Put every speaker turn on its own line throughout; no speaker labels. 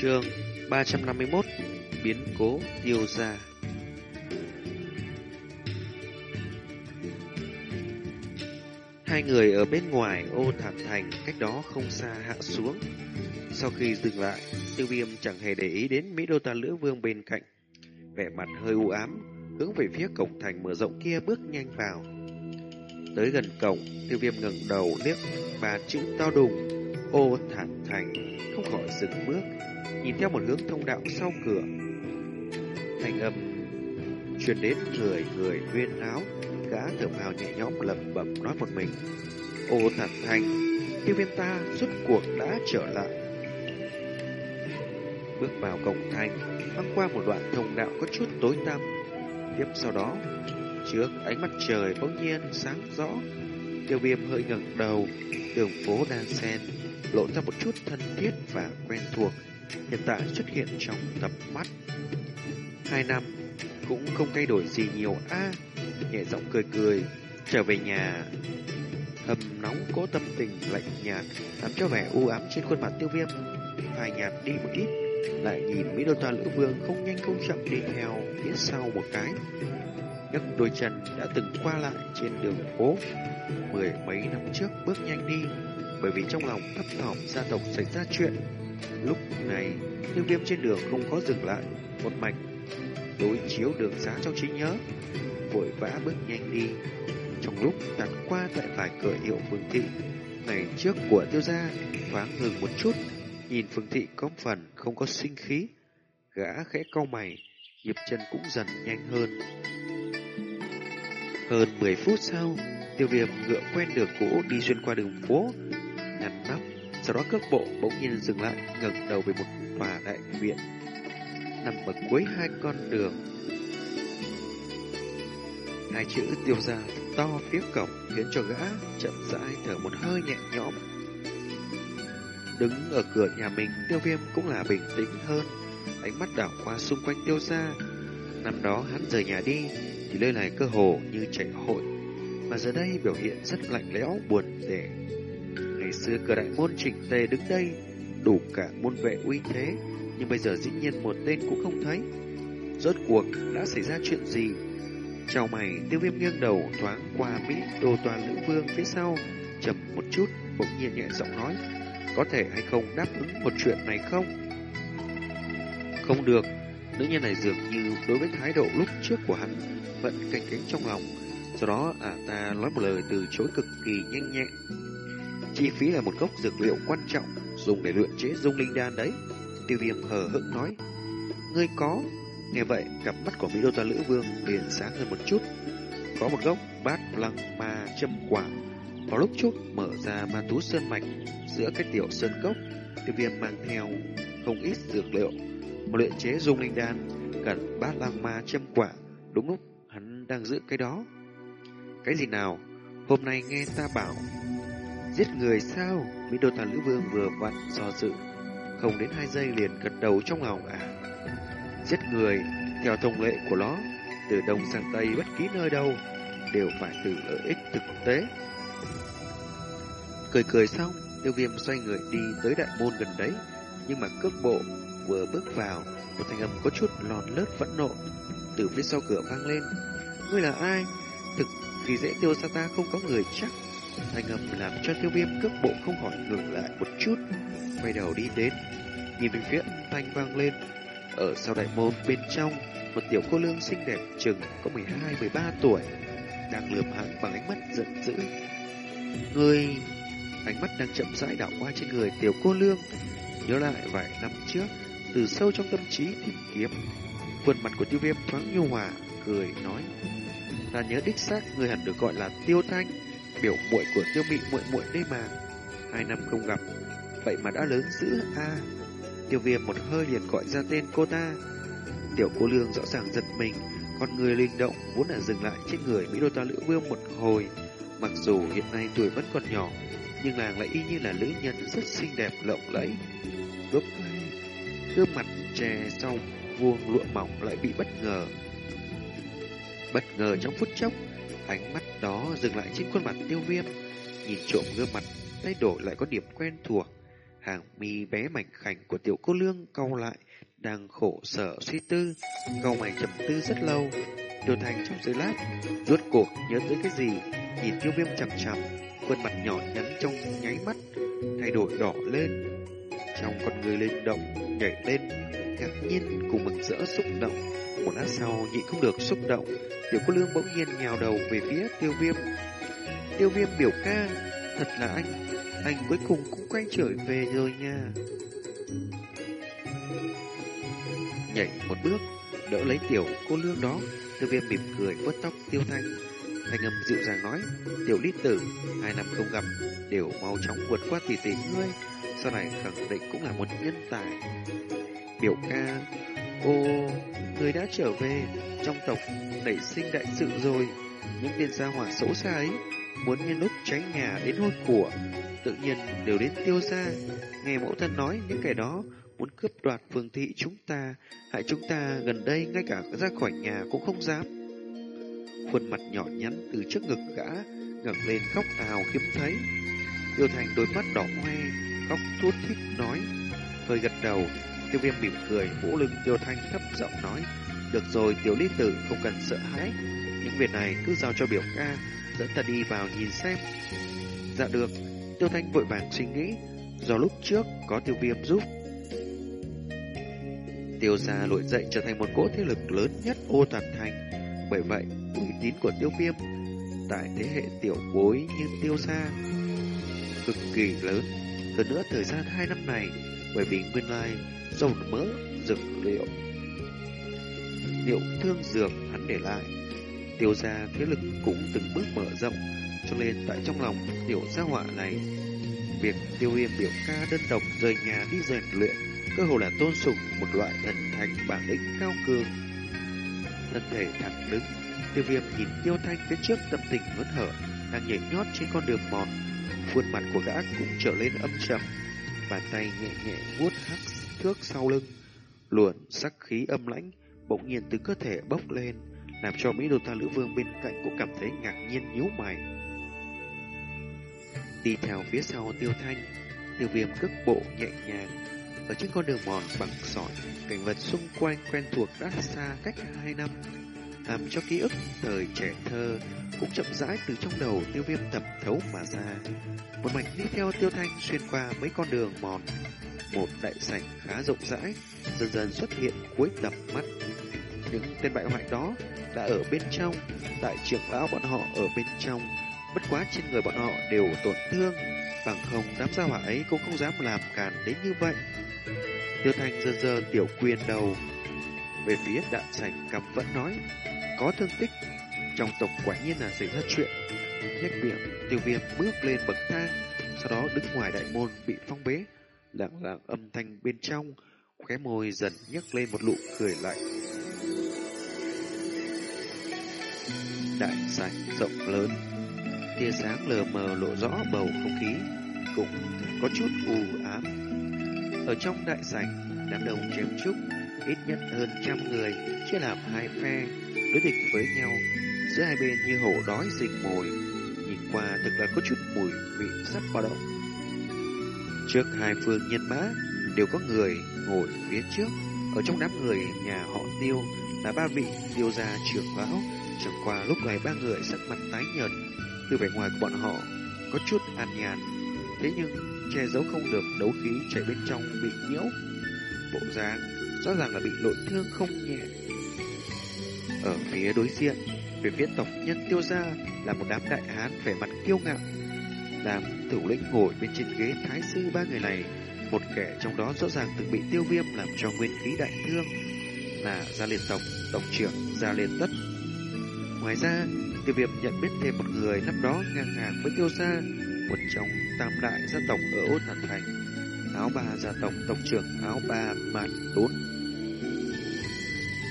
trường 351 Biến cố tiêu ra Hai người ở bên ngoài ô thảm thành cách đó không xa hạ xuống. Sau khi dừng lại, tiêu viêm chẳng hề để ý đến Mỹ Đô Ta Lữ Vương bên cạnh. Vẻ mặt hơi u ám, hướng về phía cổng thành mở rộng kia bước nhanh vào. Tới gần cổng, tiêu viêm ngẩng đầu liếc ba chữ to đùng, ô thản thành, không khỏi dừng bước, nhìn theo một hướng thông đạo sau cửa. Thành âm truyền đến người người huyên áo, gã thở phào nhẹ nhõm lẩm bẩm nói một mình. Ô thản thành, tiêu viêm ta rốt cuộc đã trở lại. Bước vào cổng thành, băng qua một đoạn thông đạo có chút tối tăm. Tiếp sau đó, trước ánh mặt trời bỗng nhiên sáng rõ, tiêu viêm hơi ngẩng đầu, đường phố đan sen, lộ ra một chút thân thiết và quen thuộc, hiện tại xuất hiện trong tầm mắt. Hai năm, cũng không thay đổi gì nhiều a nhẹ giọng cười cười, trở về nhà. Hầm nóng cố tâm tình lạnh nhạt, làm cho vẻ u ám trên khuôn mặt tiêu viêm, phai nhạt đi một ít, lại nhìn Mỹ Đô Ta Lữ Vương không nhanh không chậm đi theo phía sau một cái. nhấc đôi chân đã từng qua lại trên đường phố mười mấy năm trước bước nhanh đi bởi vì trong lòng thấp thỏm gia tộc xảy ra chuyện. Lúc này, tiêu viêm trên đường không có dừng lại, một mạch đối chiếu đường xá trong trí nhớ, vội vã bước nhanh đi. Trong lúc đặt qua tại vài cửa hiệu phương thị, ngày trước của tiêu gia thoáng ngừng một chút, nhìn phương thị có phần không có sinh khí, gã khẽ cau mày, nhịp chân cũng dần nhanh hơn. Hơn 10 phút sau, tiêu viêm ngựa quen đường cũ đi xuyên qua đường phố, ngăn nắp, sau đó cước bộ bỗng nhiên dừng lại, ngẩng đầu về một tòa đại viện nằm ở cuối hai con đường. Hai chữ tiêu ra to phía cổng khiến cho gã chậm rãi thở một hơi nhẹ nhõm. Đứng ở cửa nhà mình, tiêu viêm cũng là bình tĩnh hơn, ánh mắt đảo qua xung quanh tiêu ra. Năm đó hắn rời nhà đi, thì nơi này cơ hồ như chạy hội, mà giờ đây biểu hiện rất lạnh lẽo buồn tẻ. Ngày xưa cửa đại môn chỉnh tề đứng đây, đủ cả môn vệ uy thế, nhưng bây giờ dĩ nhiên một tên cũng không thấy. Rốt cuộc đã xảy ra chuyện gì? Chào mày, tiêu viêm nghiêng đầu thoáng qua Mỹ đồ toàn nữ vương phía sau, chậm một chút, bỗng nhiên nhẹ giọng nói, có thể hay không đáp ứng một chuyện này không? Không được, nữ nhân này dường như đối với thái độ lúc trước của hắn vẫn canh cánh trong lòng. Sau đó à ta nói một lời từ chối cực kỳ nhanh nhẹ. Chi phí là một gốc dược liệu quan trọng dùng để luyện chế dung linh đan đấy. Tiêu viêm hờ hững nói. Ngươi có. Nghe vậy, cặp mắt của Mỹ Đô Ta Lữ Vương liền sáng hơn một chút. Có một gốc bát lăng ma châm quả. Vào lúc trước mở ra ma tú sơn mạch giữa cái tiểu sơn cốc, tiêu viêm mang theo không ít dược liệu. Một luyện chế dung linh đan cần bát lăng ma châm quả. Đúng lúc hắn đang giữ cái đó. Cái gì nào? Hôm nay nghe ta bảo Giết người sao? Mỹ Đô Lữ Vương vừa vặn do dự không đến hai giây liền gật đầu trong lòng à. Giết người, theo thông lệ của nó, từ đông sang tây bất kỳ nơi đâu, đều phải từ lợi ích thực tế. Cười cười xong, tiêu viêm xoay người đi tới đại môn gần đấy, nhưng mà cước bộ vừa bước vào, một thanh âm có chút lòn lớt phẫn nộ, từ phía sau cửa vang lên. Ngươi là ai? Thực khi dễ tiêu xa ta không có người chắc. Thanh âm làm cho tiêu viêm cước bộ không khỏi ngừng lại một chút quay đầu đi đến, nhìn về phía thanh vang lên. Ở sau đại môn bên trong, một tiểu cô lương xinh đẹp chừng có 12-13 tuổi, đang lườm hắn bằng ánh mắt giận dữ. Người... Ánh mắt đang chậm rãi đảo qua trên người tiểu cô lương, nhớ lại vài năm trước, từ sâu trong tâm trí tìm kiếm. Khuôn mặt của tiêu viêm thoáng nhu hòa, cười nói. Ta nhớ đích xác người hẳn được gọi là tiêu thanh, biểu muội của tiêu mị muội muội đây mà. Hai năm không gặp, Vậy mà đã lớn dữ a à, Tiêu viêm một hơi liền gọi ra tên cô ta. Tiểu cô lương rõ ràng giật mình Con người linh động vốn đã dừng lại trên người Mỹ đô ta lữ vương một hồi. Mặc dù hiện nay tuổi vẫn còn nhỏ Nhưng nàng lại y như là nữ nhân rất xinh đẹp lộng lẫy. Lúc này Gương mặt che sau vuông lụa mỏng lại bị bất ngờ. Bất ngờ trong phút chốc Ánh mắt đó dừng lại trên khuôn mặt tiêu viêm Nhìn trộm gương mặt thay đổi lại có điểm quen thuộc Hàng mi bé mảnh khảnh của tiểu cô lương cau lại, đang khổ sở suy tư, câu mày trầm tư rất lâu. Tiêu Thành trong giây lát, rốt cuộc nhớ tới cái gì, nhìn tiêu viêm chằm chằm, khuôn mặt nhỏ nhắn trong nháy mắt, thay đổi đỏ lên. Trong con người lên động, nhảy lên, ngạc nhiên cùng mừng rỡ xúc động. Một lát sau nhịn không được xúc động, tiểu cô lương bỗng nhiên nhào đầu về phía tiêu viêm. Tiêu viêm biểu ca, thật là anh, anh cuối cùng cũng quay trở về rồi nha. Nhảy một bước, đỡ lấy tiểu cô lương đó, tiêu viêm mỉm cười vuốt tóc tiêu thanh. Thanh âm dịu dàng nói, tiểu lý tử, hai năm không gặp, đều mau chóng vượt qua tỷ tỷ ngươi, sau này khẳng định cũng là một nhân tài. Biểu ca, ô, người đã trở về, trong tộc nảy sinh đại sự rồi, những tên gia hỏa xấu xa ấy, muốn nhân lúc cháy nhà đến hôi của, tự nhiên đều đến tiêu gia. Nghe mẫu thân nói những kẻ đó muốn cướp đoạt phương thị chúng ta, hại chúng ta gần đây ngay cả ra khỏi nhà cũng không dám. Khuôn mặt nhỏ nhắn từ trước ngực gã ngẩng lên khóc ào khiếm thấy. Tiêu Thành đôi mắt đỏ hoe, khóc thút thít nói, hơi gật đầu, Tiêu Viêm mỉm cười, vỗ lưng Tiêu Thanh thấp giọng nói, được rồi, Tiểu Lý Tử không cần sợ hãi, những việc này cứ giao cho biểu ca, dẫn ta đi vào nhìn xem. Dạ được, Tiêu Thanh vội vàng suy nghĩ, do lúc trước có Tiêu Viêm giúp. Tiêu gia lội dậy trở thành một cỗ thế lực lớn nhất ô toàn thành, bởi vậy uy tín của Tiêu Viêm tại thế hệ tiểu bối như Tiêu gia cực kỳ lớn. Hơn nữa thời gian hai năm này, bởi vì nguyên lai dầu mỡ dược liệu liệu thương dược hắn để lại. Tiêu gia thế lực cũng từng bước mở rộng, cho nên tại trong lòng tiểu gia họa này, việc tiêu viêm biểu ca đơn độc rời nhà đi rèn luyện cơ hồ là tôn sùng một loại thần thành bản lĩnh cao cường. Thân thể thẳng đứng, tiêu viêm nhìn tiêu thanh phía trước tâm tình hớn hở, đang nhảy nhót trên con đường mòn. Khuôn mặt của gã cũng trở lên âm trầm bàn tay nhẹ nhẹ vuốt hắc thước sau lưng luồn sắc khí âm lãnh bỗng nhiên từ cơ thể bốc lên làm cho Mỹ Đô Ta Lữ Vương bên cạnh cũng cảm thấy ngạc nhiên nhíu mày. Đi theo phía sau Tiêu Thanh, Tiêu Viêm cước bộ nhẹ nhàng, ở trên con đường mòn bằng sỏi, cảnh vật xung quanh quen thuộc đã xa cách hai năm, làm cho ký ức thời trẻ thơ cũng chậm rãi từ trong đầu Tiêu Viêm thẩm thấu mà ra. Một mạch đi theo Tiêu Thanh xuyên qua mấy con đường mòn, một đại sảnh khá rộng rãi dần dần xuất hiện cuối tầm mắt. Những tên bại hoại đó đã ở bên trong, đại trưởng lão bọn họ ở bên trong, bất quá trên người bọn họ đều tổn thương, bằng không đám gia hỏa ấy cũng không dám làm càn đến như vậy. Tiêu Thanh dần dần tiểu quyền đầu về phía đạn sảnh cầm vẫn nói, có thương tích, trong tộc quả nhiên là xảy ra chuyện. Nhách miệng, tiêu viêm bước lên bậc thang, sau đó đứng ngoài đại môn bị phong bế, lặng lặng âm thanh bên trong, khóe môi dần nhấc lên một nụ cười lạnh. Đại sảnh rộng lớn, tia sáng lờ mờ lộ rõ bầu không khí, cũng có chút u ám. Ở trong đại sảnh, đám đông chém chúc, ít nhất hơn trăm người, chia làm hai phe, đối địch với nhau. Giữa hai bên như hổ đói dịch mồi, nhìn qua thực là có chút mùi vị sắp bao động. Trước hai phương nhân mã đều có người ngồi phía trước. Ở trong đám người nhà họ tiêu là ba vị tiêu gia trưởng lão. Chẳng qua lúc này ba người sắc mặt tái nhợt, từ vẻ ngoài của bọn họ có chút an nhàn. Thế nhưng che giấu không được đấu khí chạy bên trong bị nhiễu. Bộ dáng rõ ràng là bị nội thương không nhẹ. Ở phía đối diện, về phía tộc nhân tiêu gia là một đám đại hán vẻ mặt kiêu ngạo. Đám thủ lĩnh ngồi bên trên ghế thái sư ba người này một kẻ trong đó rõ ràng từng bị tiêu viêm làm cho nguyên khí đại thương là Gia Liên Tộc, Tộc trưởng Gia Liên Tất. Ngoài ra, tiêu viêm nhận biết thêm một người năm đó ngang hàng với tiêu gia, một trong tam đại gia tộc ở Ốt thành Thành, áo ba gia tộc tộc trưởng áo ba mạn đốn.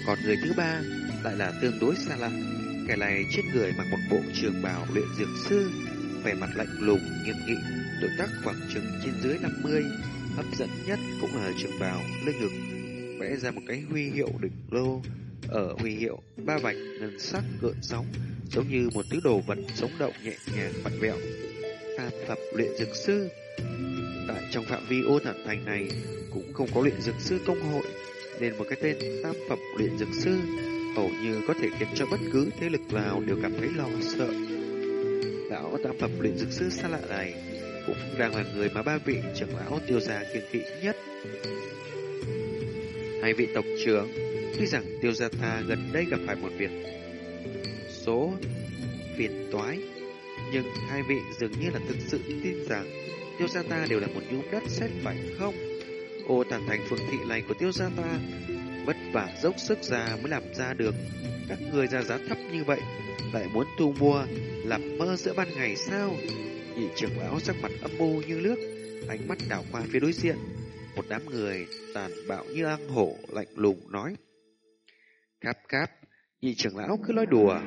Còn người thứ ba lại là tương đối xa lạ, kẻ này trên người mặc một bộ trường bào luyện dược sư, vẻ mặt lạnh lùng nghiêm nghị, tuổi tác khoảng chừng trên dưới 50, hấp dẫn nhất cũng là trường bào lên ngực vẽ ra một cái huy hiệu đỉnh lô. Ở huy hiệu ba vạch ngân sắc gợn sóng giống như một thứ đồ vật sống động nhẹ nhàng vặn vẹo tam thập luyện dược sư. Tại trong phạm vi ô thần thành này cũng không có luyện dược sư công hội, nên một cái tên tam phẩm luyện dược sư hầu như có thể khiến cho bất cứ thế lực nào đều cảm thấy lo sợ. Lão tam phẩm luyện dược sư xa lạ này cũng đang là người mà ba vị trưởng lão tiêu gia kiên kỵ nhất. Hai vị tộc trưởng, tuy rằng tiêu gia ta gần đây gặp phải một việc số phiền toái, nhưng hai vị dường như là thực sự tin rằng tiêu gia ta đều là một nhúm đất xét phải không? Ô tản thành phường thị này của tiêu gia ta vất vả dốc sức ra mới làm ra được. Các người ra giá thấp như vậy, lại muốn thu mua, làm mơ giữa ban ngày sao? Nhị trưởng lão sắc mặt âm mưu như nước, ánh mắt đảo qua phía đối diện. Một đám người tàn bạo như ăn hổ, lạnh lùng nói. Cáp cáp, nhị trưởng lão cứ nói đùa.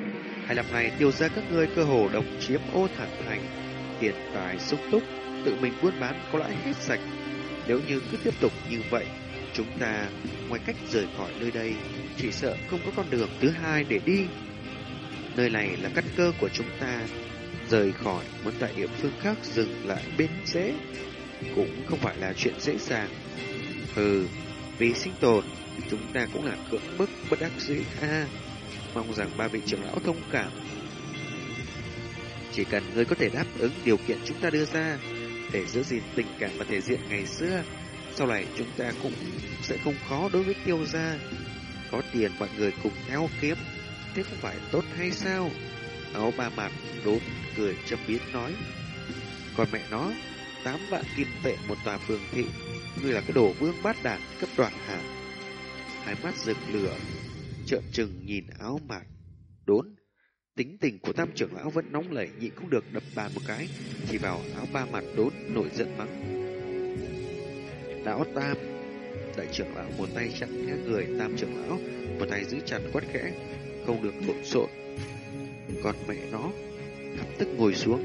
Hai năm này tiêu ra các ngươi cơ hồ độc chiếm ô thản thành, tiền tài sung túc, tự mình buôn bán có lãi hết sạch. Nếu như cứ tiếp tục như vậy, chúng ta ngoài cách rời khỏi nơi đây, chỉ sợ không có con đường thứ hai để đi. Nơi này là căn cơ của chúng ta, rời khỏi muốn tại địa phương khác dừng lại bên dễ, cũng không phải là chuyện dễ dàng. Hừ, vì sinh tồn, chúng ta cũng là cưỡng bức bất đắc dĩ a. mong rằng ba vị trưởng lão thông cảm. Chỉ cần ngươi có thể đáp ứng điều kiện chúng ta đưa ra, để giữ gìn tình cảm và thể diện ngày xưa, sau này chúng ta cũng sẽ không khó đối với tiêu gia. Có tiền mọi người cùng nhau kiếm, thế không phải tốt hay sao? Áo ba mặt đốn cười châm biến nói. Còn mẹ nó, tám vạn kim tệ một tòa phường thị, ngươi là cái đồ vương bát đàn cấp đoạn hả? Hai mắt rực lửa, trợn trừng nhìn áo mạc đốn. Tính tình của tam trưởng lão vẫn nóng lẩy nhịn không được đập bàn một cái, chỉ vào áo ba mặt đốn nổi giận mắng. Lão tam, đại trưởng lão một tay chặt nghe người tam trưởng lão, một tay giữ chặt quát khẽ, không được lộn xộn. Còn mẹ nó, lập tức ngồi xuống.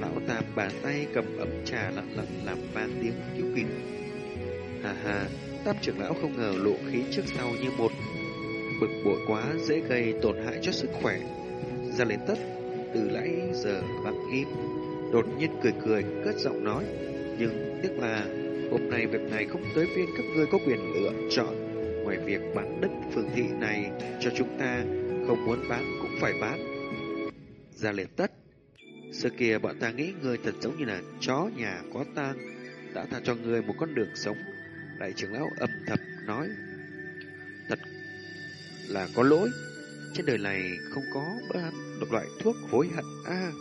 Lão tam bàn tay cầm ấm trà lặng lặng làm vang tiếng cứu kịp. Hà hà, tam trưởng lão không ngờ lộ khí trước sau như một bực bội quá dễ gây tổn hại cho sức khỏe. Ra lên tất, từ lãi giờ lặng im, đột nhiên cười cười, cất giọng nói. Nhưng tiếc là hôm nay việc này không tới phiên các ngươi có quyền lựa chọn. Ngoài việc bán đất phường thị này cho chúng ta, không muốn bán cũng phải bán. Gia liệt tất, Xưa kia bọn ta nghĩ ngươi thật giống như là chó nhà có tang, đã tha cho ngươi một con đường sống. Đại trưởng lão âm thầm nói, thật là có lỗi, trên đời này không có một loại thuốc hối hận a.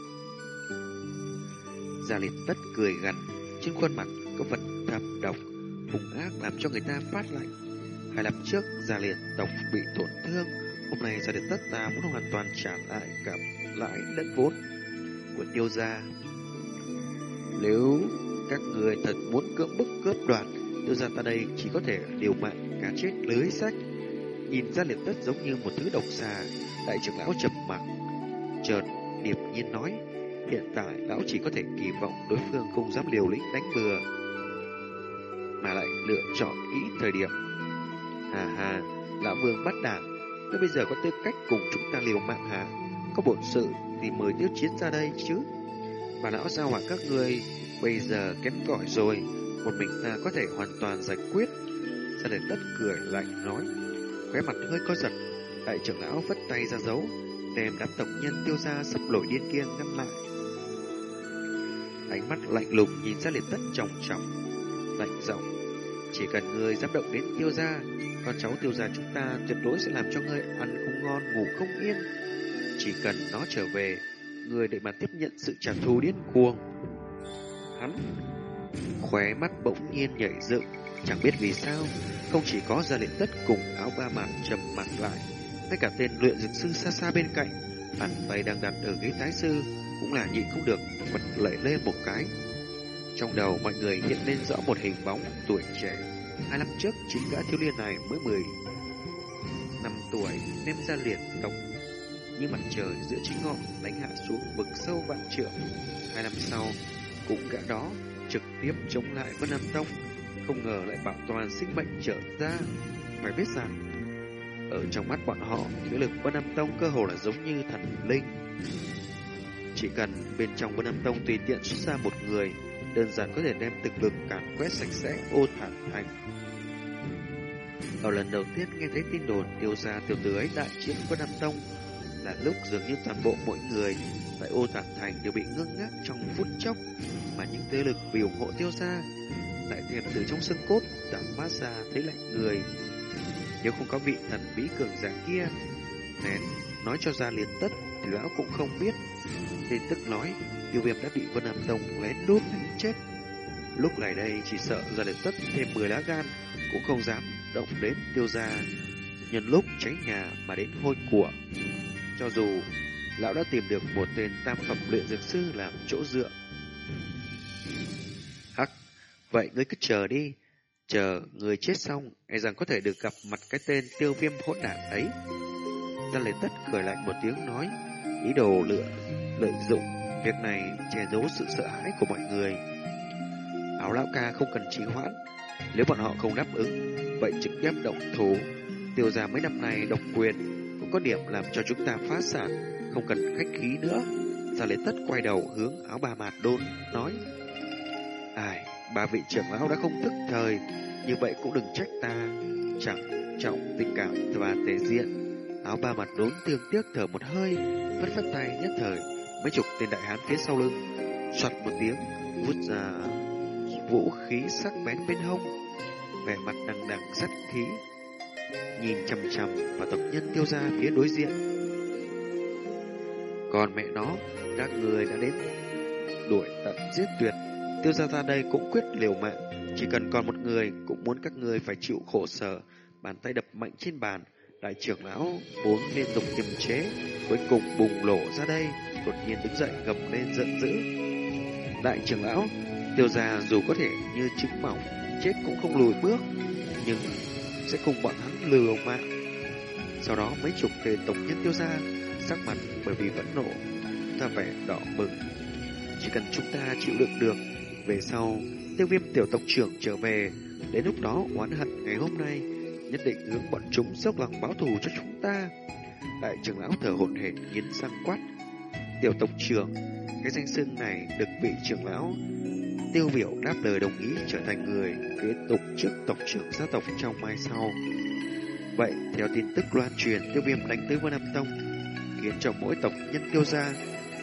Gia liệt tất cười gằn, trên khuôn mặt có phần thầm độc, hung ác làm cho người ta phát lạnh. Hai năm trước, Gia liệt tộc bị tổn thương, hôm nay Gia liệt tất ta muốn hoàn toàn trả lại cả lãi lẫn vốn của tiêu gia. Nếu các người thật muốn cưỡng bức cướp đoạt, tiêu gia ta đây chỉ có thể điều mạng cá chết lưới sách. Nhìn ra liệt tất giống như một thứ độc xà, đại trưởng lão trầm mặc. Chợt, điệp nhiên nói, hiện tại lão chỉ có thể kỳ vọng đối phương không dám liều lĩnh đánh bừa, mà lại lựa chọn kỹ thời điểm. Hà hà, lão vương bắt đảng, nó bây giờ có tư cách cùng chúng ta liều mạng hả? Có bổn sự thì mời tiêu chiến ra đây chứ. Và lão sao hỏa các người bây giờ kém cỏi rồi, một mình ta có thể hoàn toàn giải quyết. Gia đình tất cười lạnh nói, khóe mặt hơi co giật, đại trưởng lão vất tay ra dấu, đem đám tộc nhân tiêu ra sắp nổi điên kia ngăn lại. Ánh mắt lạnh lùng nhìn ra liệt tất trọng trọng, lạnh giọng, chỉ cần người dám động đến tiêu gia, con cháu tiêu gia chúng ta tuyệt đối sẽ làm cho ngươi ăn không ngon ngủ không yên. Chỉ cần nó trở về, người để mà tiếp nhận sự trả thù điên cuồng. Hắn khóe mắt bỗng nhiên nhảy dựng, chẳng biết vì sao, không chỉ có gia lệnh tất cùng áo ba mặt trầm mặt lại, ngay cả tên luyện dược sư xa xa bên cạnh, bàn tay đang đặt ở ghế tái sư, cũng là nhịn không được, bật lệ lên một cái. Trong đầu mọi người hiện lên rõ một hình bóng tuổi trẻ. Hai năm trước, chính gã thiếu niên này mới 10 năm tuổi, ném ra liệt tộc như mặt trời giữa chính ngọn đánh hạ xuống vực sâu vạn trượng. Hai năm sau, cũng gã đó trực tiếp chống lại Vân Nam Tông, không ngờ lại bảo toàn sinh mệnh trở ra. Phải biết rằng, ở trong mắt bọn họ, thế lực Vân Nam Tông cơ hồ là giống như thần linh. Chỉ cần bên trong Vân Nam Tông tùy tiện xuất ra một người, đơn giản có thể đem thực lực càn quét sạch sẽ, ô thản thành. Ở lần đầu tiên nghe thấy tin đồn tiêu gia tiểu tử ấy đại chiến quân Nam Tông, là lúc dường như toàn bộ mỗi người tại ô thản thành đều bị ngưng ngác trong phút chốc, mà những thế lực vì ủng hộ tiêu gia lại thêm từ trong xương cốt cảm mát ra thấy lạnh người. Nếu không có vị thần bí cường giả kia, nén nói cho ra liền tất, thì lão cũng không biết. Tin tức nói tiêu viêm đã bị Vân Nam Tông lén đốt đến chết. Lúc này đây chỉ sợ ra đến tất thêm 10 lá gan cũng không dám động đến tiêu gia nhân lúc cháy nhà mà đến hôi của. Cho dù lão đã tìm được một tên tam phẩm luyện dược sư làm chỗ dựa. Hắc, vậy ngươi cứ chờ đi, chờ người chết xong, e rằng có thể được gặp mặt cái tên tiêu viêm hỗn đản ấy. Gia Lê Tất cười lạnh một tiếng nói, ý đồ lựa, lợi dụng việc này che giấu sự sợ hãi của mọi người. Áo lão ca không cần trì hoãn, nếu bọn họ không đáp ứng, vậy trực tiếp động thủ. Tiêu gia mấy năm nay độc quyền cũng có điểm làm cho chúng ta phá sản, không cần khách khí nữa. Gia Lê Tất quay đầu hướng áo bà mạt đôn, nói, Ai, ba vị trưởng lão đã không thức thời, như vậy cũng đừng trách ta, chẳng trọng tình cảm và thể diện. Áo ba mặt đốn tương tiếc thở một hơi, vất vất tay nhất thời, mấy chục tên đại hán phía sau lưng, soạt một tiếng, vút ra vũ khí sắc bén bên hông, vẻ mặt đằng đằng sắt khí, nhìn chằm chằm và tộc nhân tiêu ra phía đối diện. Còn mẹ nó, các người đã đến đuổi tận giết tuyệt, tiêu ra ra đây cũng quyết liều mạng, chỉ cần còn một người cũng muốn các người phải chịu khổ sở, bàn tay đập mạnh trên bàn, Đại trưởng lão vốn liên tục kiềm chế, cuối cùng bùng nổ ra đây, đột nhiên đứng dậy gầm lên giận dữ. Đại trưởng lão, tiêu gia dù có thể như trứng mỏng, chết cũng không lùi bước, nhưng sẽ cùng bọn hắn lừa mạng. Sau đó mấy chục tên tổng nhân tiêu gia sắc mặt bởi vì vẫn nộ, ta vẻ đỏ bừng. Chỉ cần chúng ta chịu đựng được, về sau tiêu viêm tiểu tộc trưởng trở về, đến lúc đó oán hận ngày hôm nay nhất định hướng bọn chúng dốc lòng báo thù cho chúng ta. Đại trưởng lão thở hổn hển nghiến răng quát. Tiểu tộc trưởng, cái danh xưng này được vị trưởng lão tiêu biểu đáp lời đồng ý trở thành người kế tục chức tộc trưởng gia tộc trong mai sau. Vậy, theo tin tức loan truyền, tiêu viêm đánh tới Vân Nam Tông, khiến cho mỗi tộc nhân tiêu gia,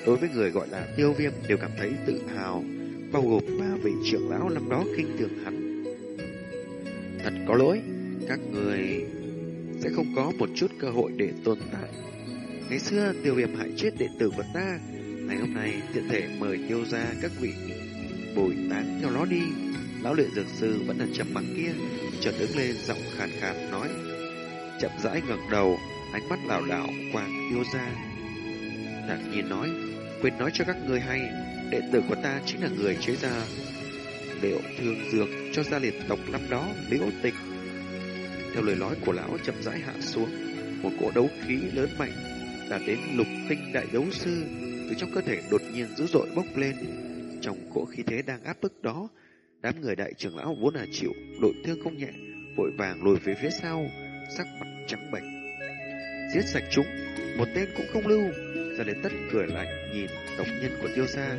đối với người gọi là tiêu viêm đều cảm thấy tự hào, bao gồm ba vị trưởng lão năm đó kinh thường hắn. Thật có lỗi, các người sẽ không có một chút cơ hội để tồn tại. Ngày xưa tiêu viêm hại chết đệ tử của ta, ngày hôm nay tiện thể mời tiêu ra các vị bồi tán theo nó đi. Lão luyện dược sư vẫn là trầm mặc kia, chợt đứng lên giọng khàn khàn nói, chậm rãi ngẩng đầu, ánh mắt lảo đảo quang tiêu ra. Đột nhiên nói, quên nói cho các người hay, đệ tử của ta chính là người chế ra liệu thương dược cho gia liệt tộc năm đó liễu tịch theo lời nói của lão chậm rãi hạ xuống, một cỗ đấu khí lớn mạnh đạt đến lục tinh đại đấu sư từ trong cơ thể đột nhiên dữ dội bốc lên. Trong cỗ khí thế đang áp bức đó, đám người đại trưởng lão vốn là chịu đội thương không nhẹ, vội vàng lùi về phía sau, sắc mặt trắng bệch. Giết sạch chúng, một tên cũng không lưu. Ra đến tất cười lạnh nhìn độc nhân của tiêu gia,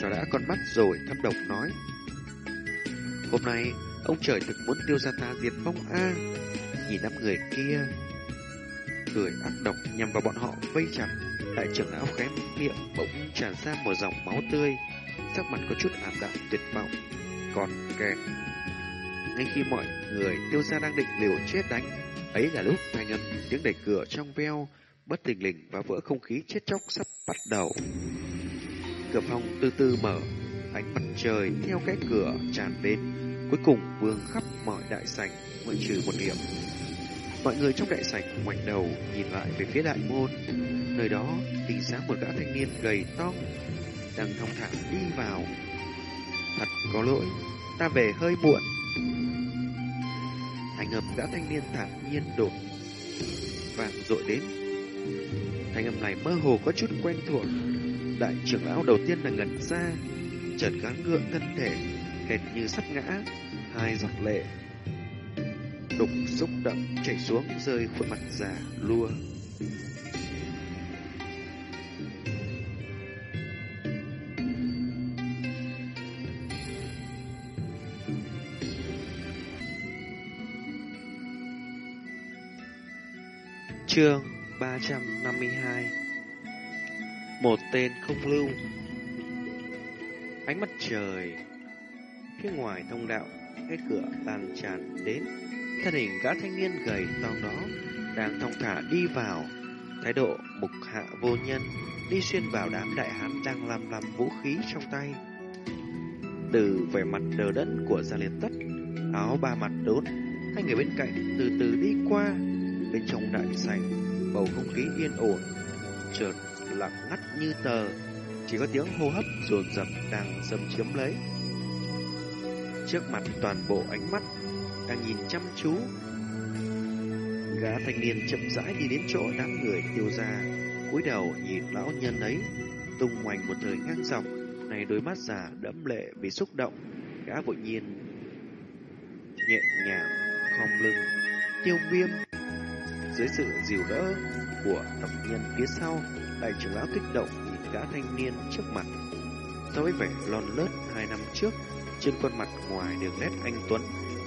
cho đã con mắt rồi thâm độc nói. Hôm nay Ông trời thực muốn tiêu ra ta diệt vong A, Nhìn đám người kia. Cười ác độc nhằm vào bọn họ vây chặt. Đại trưởng lão khém miệng bỗng tràn ra một dòng máu tươi. Sắc mặt có chút ảm đạm, tuyệt vọng. Còn kẹt Ngay khi mọi người tiêu ra đang định liều chết đánh, Ấy là lúc thanh âm tiếng đẩy cửa trong veo, Bất tình lình và vỡ không khí chết chóc sắp bắt đầu. Cửa phòng từ từ mở, Ánh mặt trời theo cái cửa tràn đến Cuối cùng vương khắp mọi đại sảnh ngoại trừ một điểm. Mọi người trong đại sảnh ngoảnh đầu nhìn lại về phía đại môn. Nơi đó tình sáng một gã thanh niên gầy to đang thông thả đi vào. Thật có lỗi, ta về hơi muộn. thành âm gã thanh niên thản nhiên đột vàng dội đến. Thanh âm này mơ hồ có chút quen thuộc. Đại trưởng lão đầu tiên là ngẩn ra, chợt gắng gượng thân thể hệt như sắp ngã, hai giọt lệ. Đục xúc đậm chảy xuống rơi khuôn mặt già lua. Chương 352 Một tên không lưu. Ánh mặt trời. Phía ngoài thông đạo, Cái cửa lan tràn đến. Thân hình gã thanh niên gầy to đó Đang thong thả đi vào. Thái độ mục hạ vô nhân, Đi xuyên vào đám đại hán Đang làm làm vũ khí trong tay. Từ vẻ mặt đờ đẫn của Gia Liên Tất, Áo ba mặt đốt, Hai người bên cạnh từ từ đi qua. Bên trong đại sảnh, Bầu không khí yên ổn, Chợt lặng ngắt như tờ. Chỉ có tiếng hô hấp dồn dập đang xâm chiếm lấy. Trước mặt toàn bộ ánh mắt Đang nhìn chăm chú Gã thanh niên chậm rãi đi đến chỗ đám người tiêu ra cúi đầu nhìn lão nhân ấy Tung hoành một thời ngang dọc Này đôi mắt già đẫm lệ vì xúc động Gã vội nhiên Nhẹ nhàng khom lưng Tiêu viêm dưới sự dìu đỡ của tộc nhân phía sau, đại trưởng lão kích động nhìn gã thanh niên trước mặt. So với vẻ lon lớt hai năm trước, trên khuôn mặt ngoài đường nét anh Tuấn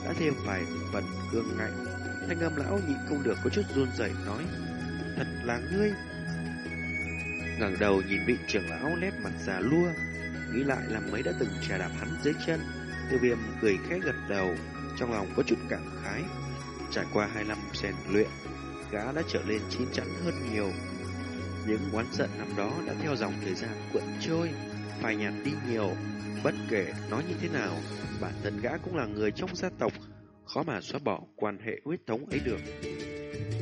đã thêm vài phần gương ngạnh. Thanh âm lão nhịn không được có chút run rẩy nói, thật là ngươi. ngẩng đầu nhìn vị trưởng lão nét mặt già lua, nghĩ lại là mấy đã từng trà đạp hắn dưới chân. Tiêu viêm cười khẽ gật đầu, trong lòng có chút cảm khái. Trải qua hai năm rèn luyện, gã đã trở lên chín chắn hơn nhiều. Những oán giận năm đó đã theo dòng thời gian cuộn trôi, phai nhạt đi nhiều. Bất kể nói như thế nào, bản thân gã cũng là người trong gia tộc, khó mà xóa bỏ quan hệ huyết thống ấy được.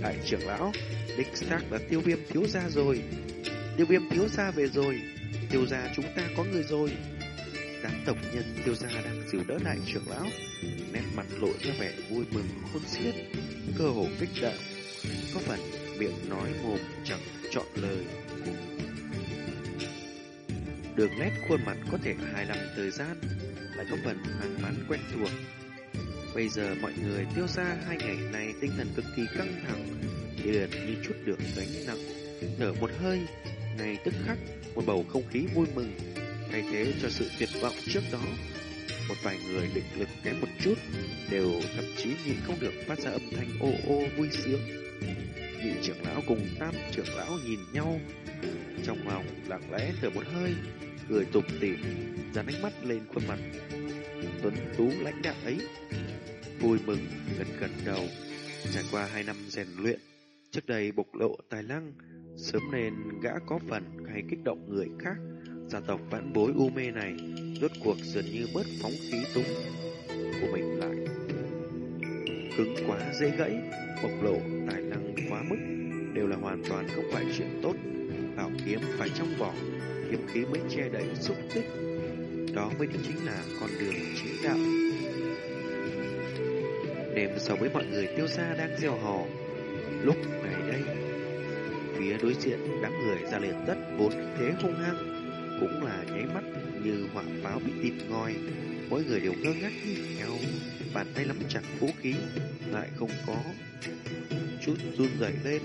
Đại trưởng lão, đích xác là tiêu viêm thiếu gia rồi. Tiêu viêm thiếu gia về rồi, tiêu gia chúng ta có người rồi. Đám tộc nhân tiêu gia đang dìu đỡ đại trưởng lão, nét mặt lộ ra vẻ vui mừng khôn xiết, cơ hồ kích động có phần miệng nói mồm chẳng chọn lời. Đường nét khuôn mặt có thể hài lòng thời gian, lại có phần mang mắn quen thuộc. Bây giờ mọi người tiêu ra hai ngày này tinh thần cực kỳ căng thẳng, liền như chút được gánh nặng, thở một hơi, ngay tức khắc một bầu không khí vui mừng, thay thế cho sự tuyệt vọng trước đó. Một vài người định lực kém một chút, đều thậm chí nhìn không được phát ra âm thanh ô ô vui sướng nhị trưởng lão cùng tam trưởng lão nhìn nhau Trong lòng lặng lẽ thở một hơi Cười tục tỉm Dán ánh mắt lên khuôn mặt. Tuấn Tú lãnh đạo ấy Vui mừng gật gật đầu. Trải qua hai năm rèn luyện Trước đây bộc lộ tài năng Sớm nên gã có phần hay kích động người khác. Gia tộc vãn bối u mê này Rốt cuộc dường như bớt phóng khí tung Của mình lại. Cứng quá dễ gãy Bộc lộ tài năng quá mức đều là hoàn toàn không phải chuyện tốt. Bảo kiếm phải trong vỏ, kiếm khí mới che đậy xúc tích. Đó mới chính là con đường chính đạo. Đêm so với mọi người tiêu xa đang gieo hò, lúc này đây, phía đối diện đám người ra liền tất bốn thế hung hăng, cũng là nháy mắt như hỏa pháo bị tịt ngòi, mỗi người đều ngơ ngác nhìn nhau, bàn tay nắm chặt vũ khí, lại không có chút run rẩy lên.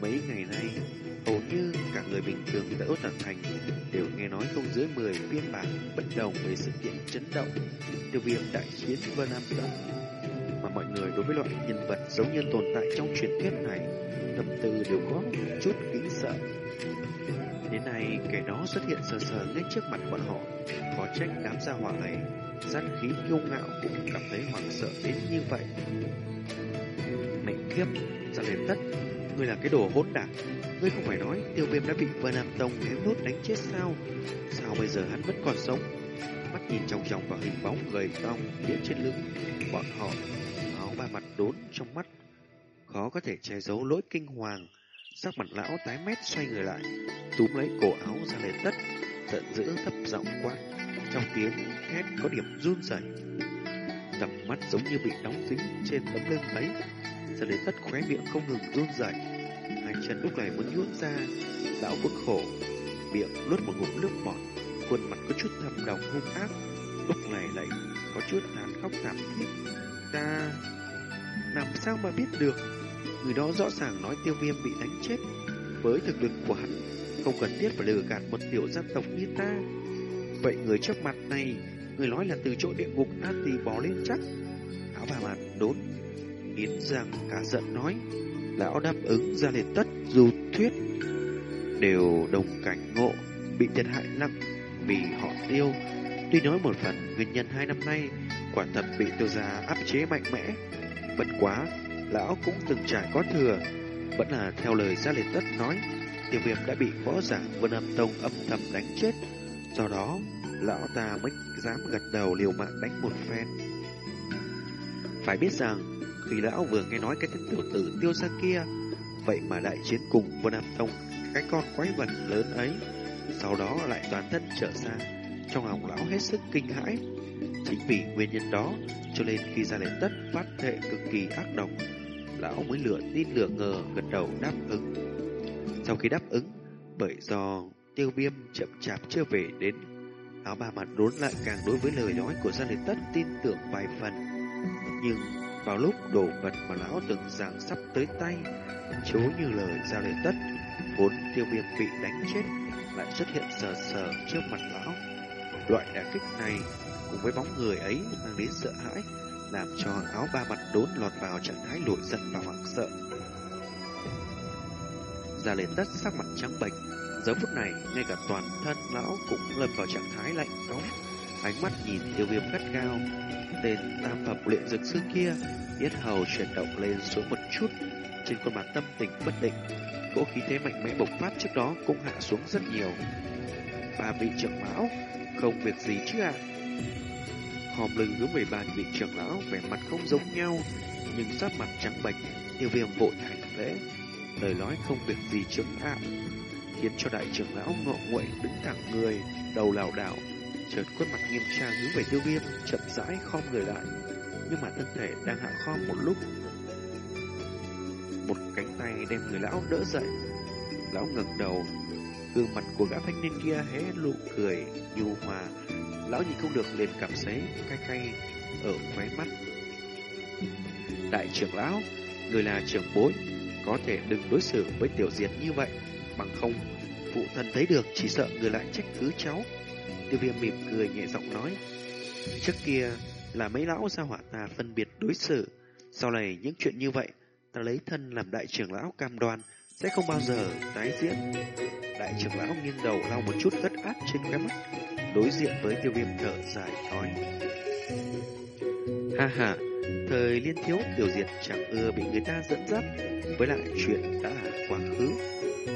Mấy ngày nay, hầu như cả người bình thường tại Ốt Tần Thành đều nghe nói không dưới 10 biên bản bất đồng về sự kiện chấn động tiêu viêm đại chiến Vân Nam Tông. Mà mọi người đối với loại nhân vật giống như tồn tại trong truyền thuyết này, tâm tư đều có một chút kính sợ. Đến nay, kẻ đó xuất hiện sờ sờ ngay trước mặt bọn họ, có trách đám gia hỏa này, sát khí kiêu ngạo cũng cảm thấy hoảng sợ đến như vậy Mệnh kiếp, Ra liền tất Ngươi là cái đồ hỗn đản. Ngươi không phải nói tiêu viêm đã bị Vân Nam Tông ném nốt đánh chết sao? Sao bây giờ hắn vẫn còn sống? Mắt nhìn trong tròng vào hình bóng gầy tông Phía trên lưng, Bọn họ áo ba mặt đốn trong mắt. Khó có thể che giấu lỗi kinh hoàng. Sắc mặt lão tái mét xoay người lại, Túm lấy cổ áo ra lên tất, Giận dữ thấp giọng quát. Trong tiếng hét có điểm run rẩy. Tầm mắt giống như bị đóng dính trên tấm lưng ấy dẫn đến tất khóe miệng không ngừng run rẩy? Hai chân lúc này muốn nhuốt ra Lão bức khổ Miệng nuốt một ngụm nước bọt, Khuôn mặt có chút thầm đồng hung ác. Lúc này lại có chút nán khóc thảm thiết. Ta, Làm sao mà biết được? Người đó rõ ràng nói tiêu viêm bị đánh chết. Với thực lực của hắn, Không cần thiết phải lừa gạt một tiểu gia tộc như ta. Vậy người trước mặt này, Người nói là từ chỗ địa ngục A tì bò lên chắc. Áo bà mặt đốn nghiến răng cả giận nói lão đáp ứng ra liệt tất du thuyết đều đồng cảnh ngộ bị thiệt hại nặng vì họ tiêu. Tuy nói một phần nguyên nhân hai năm nay quả thật bị tiêu gia áp chế mạnh mẽ, bất quá lão cũng từng trải có thừa, vẫn là theo lời gia liệt tất nói, tiêu viêm đã bị võ giả vân âm tông âm thầm đánh chết, do đó lão ta mới dám gật đầu liều mạng đánh một phen. Phải biết rằng, khi lão vừa nghe nói cái tên tiểu tử tiêu gia kia, vậy mà đại chiến cùng vân âm tông cái con quái vật lớn ấy, sau đó lại toàn thân trở ra, trong lòng lão hết sức kinh hãi. Chính vì nguyên nhân đó, cho nên khi ra lệnh tất phát thệ cực kỳ ác độc, lão mới lựa tin lựa ngờ gật đầu đáp ứng. Sau khi đáp ứng, bởi do tiêu viêm chậm chạp chưa về đến, áo ba mặt đốn lại càng đối với lời nói của gia lệnh tất tin tưởng vài phần. Nhưng vào lúc đồ vật mà lão từng rằng sắp tới tay, chú như lời giao lệnh tất, vốn tiêu viêm bị đánh chết, lại xuất hiện sờ sờ trước mặt lão. Loại đả kích này cùng với bóng người ấy mang đến sợ hãi, làm cho áo ba mặt đốn lọt vào trạng thái nổi giận và hoảng sợ. Ra lên đất sắc mặt trắng bệch, giờ phút này ngay cả toàn thân lão cũng lâm vào trạng thái lạnh cống, ánh mắt nhìn tiêu viêm gắt gao. Tên tam phẩm luyện dược sư kia, yết hầu chuyển động lên xuống một chút, trên khuôn mặt tâm tình bất định, cỗ khí thế mạnh mẽ bộc phát trước đó cũng hạ xuống rất nhiều. Ba vị trưởng lão, không việc gì chứ ạ? À? Hòm lưng hướng về bàn vị trưởng lão vẻ mặt không giống nhau, nhưng sắc mặt trắng bệch, tiêu viêm vội hành lễ. Lời nói không việc gì chứng ạ, khiến cho đại trưởng lão ngọ nguậy đứng thẳng người, đầu lảo đảo, chợt khuôn mặt nghiêm trang hướng về tiêu viêm, chậm rãi khom người lại. Nhưng mà thân thể đang hạ khom một lúc một cánh tay đem người lão đỡ dậy. Lão ngẩng đầu, gương mặt của gã thanh niên kia hé lộ cười nhu hòa. Lão nhìn không được liền cảm thấy cay cay ở khóe mắt. Đại trưởng lão, người là trưởng bối, có thể đừng đối xử với tiểu diệt như vậy, bằng không phụ thân thấy được chỉ sợ người lại trách cứ cháu. Tiêu viêm mỉm cười nhẹ giọng nói, trước kia là mấy lão gia hỏa ta phân biệt đối xử, sau này những chuyện như vậy ta lấy thân làm đại trưởng lão cam đoan sẽ không bao giờ tái diễn. Đại trưởng lão nghiêng đầu lau một chút ớt át trên khóe mắt, đối diện với tiêu viêm thở dài nói. Ha ha, thời liên thiếu tiểu diệt chẳng ưa bị người ta dẫn dắt, với lại chuyện đã là quá khứ.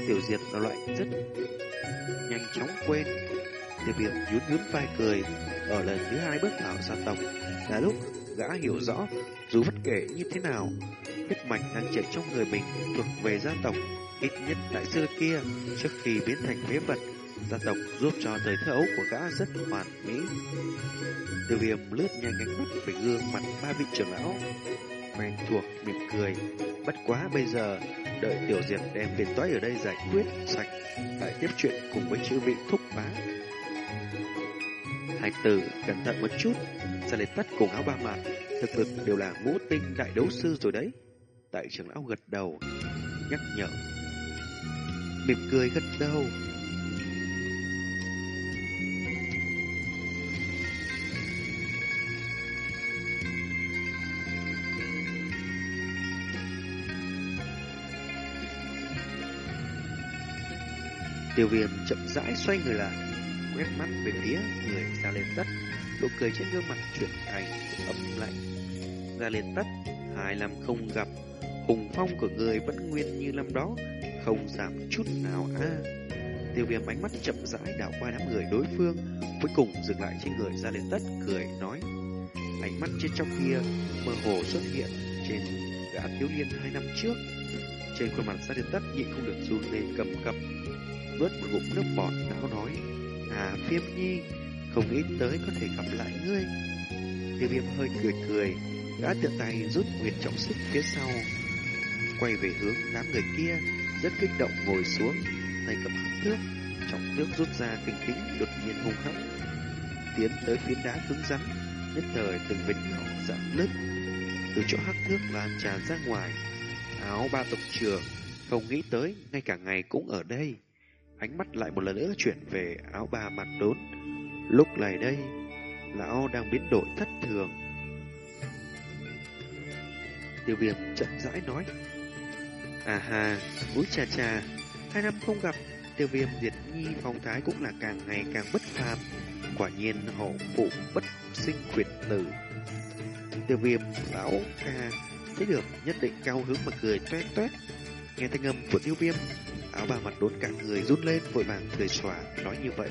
Tiểu diệt là loại rất nhanh chóng quên. Tiêu viêm nhún nhún vai cười, ở lần thứ hai bước vào gia tộc, là lúc gã hiểu rõ dù bất kể như thế nào huyết mạch đang chảy trong người mình thuộc về gia tộc, ít nhất tại xưa kia, trước khi biến thành phế vật, gia tộc giúp cho thời thơ ấu của gã rất hoàn mỹ. Tiêu viêm lướt nhanh ánh mắt về gương mặt ba vị trưởng lão, quen thuộc mỉm cười. Bất quá bây giờ, đợi tiểu diệt đem phiền toái ở đây giải quyết sạch, lại tiếp chuyện cùng với chữ vị thúc bá. Hai tử cẩn thận một chút, ra lệnh tất cùng áo ba mặt, thực lực đều là ngũ tinh đại đấu sư rồi đấy. Đại trưởng lão gật đầu, nhắc nhở. Mỉm cười gật đầu. Tiêu viêm chậm rãi xoay người lại, quét mắt về phía người ra lên tất, nụ cười trên gương mặt chuyển thành ấm lạnh. Ra lên tất, hai năm không gặp, Hùng phong của người vẫn nguyên như năm đó, không giảm chút nào a. Tiêu viêm ánh mắt chậm rãi đảo qua đám người đối phương, cuối cùng dừng lại trên người ra lên tất, cười nói. Ánh mắt trên trong kia mơ hồ xuất hiện trên gã thiếu niên hai năm trước. Trên khuôn mặt ra lên tất nhịn không được run lên cầm cập, vớt một ngụm nước bọt não nói. Hà phiêm nhi, không nghĩ tới có thể gặp lại ngươi. Tiêu viêm hơi cười cười, gã tự tay rút nguyệt trọng xích phía sau, quay về hướng đám người kia, rất kích động ngồi xuống, tay cầm hắc thước, trọng thước rút ra kinh kính đột nhiên hung hăng, tiến tới phiến đá cứng rắn, nhất thời từng vết nhỏ dạn nứt, từ chỗ hắc thước lan tràn ra ngoài. Áo ba tộc trưởng không nghĩ tới ngay cả ngày cũng ở đây. Ánh mắt lại một lần nữa chuyển về áo bà mặt đốn. Lúc này đây, lão đang biến đổi thất thường. Tiêu viêm chậm rãi nói À hà úi trà trà, hai năm không gặp, tiêu viêm diệt nhi phong thái cũng là càng ngày càng bất phàm. Quả nhiên hậu phụ bất sinh quyệt tử. Tiêu viêm lão ca thấy được nhất định cao hứng mà cười tuét toét. Nghe thanh âm của tiêu viêm, áo bà mặt đốn cả người rút lên vội vàng cười xòa nói như vậy.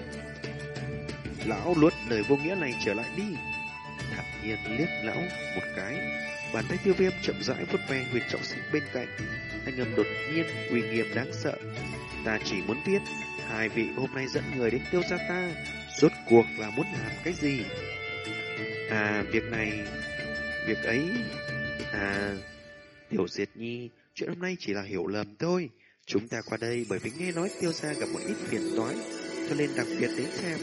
Lão luốt lời vô nghĩa này trở lại đi. Thản nhiên liếc lão một cái, bàn tay tiêu viêm chậm rãi vuốt ve huyệt trọng sinh bên cạnh. anh ngầm đột nhiên uy nghiêm đáng sợ. Ta chỉ muốn biết hai vị hôm nay dẫn người đến tiêu gia ta, rốt cuộc là muốn làm cái gì? À, việc này, việc ấy, à, tiểu diệt nhi, chuyện hôm nay chỉ là hiểu lầm thôi. Chúng ta qua đây bởi vì nghe nói tiêu gia gặp một ít phiền toái, cho nên đặc biệt đến xem.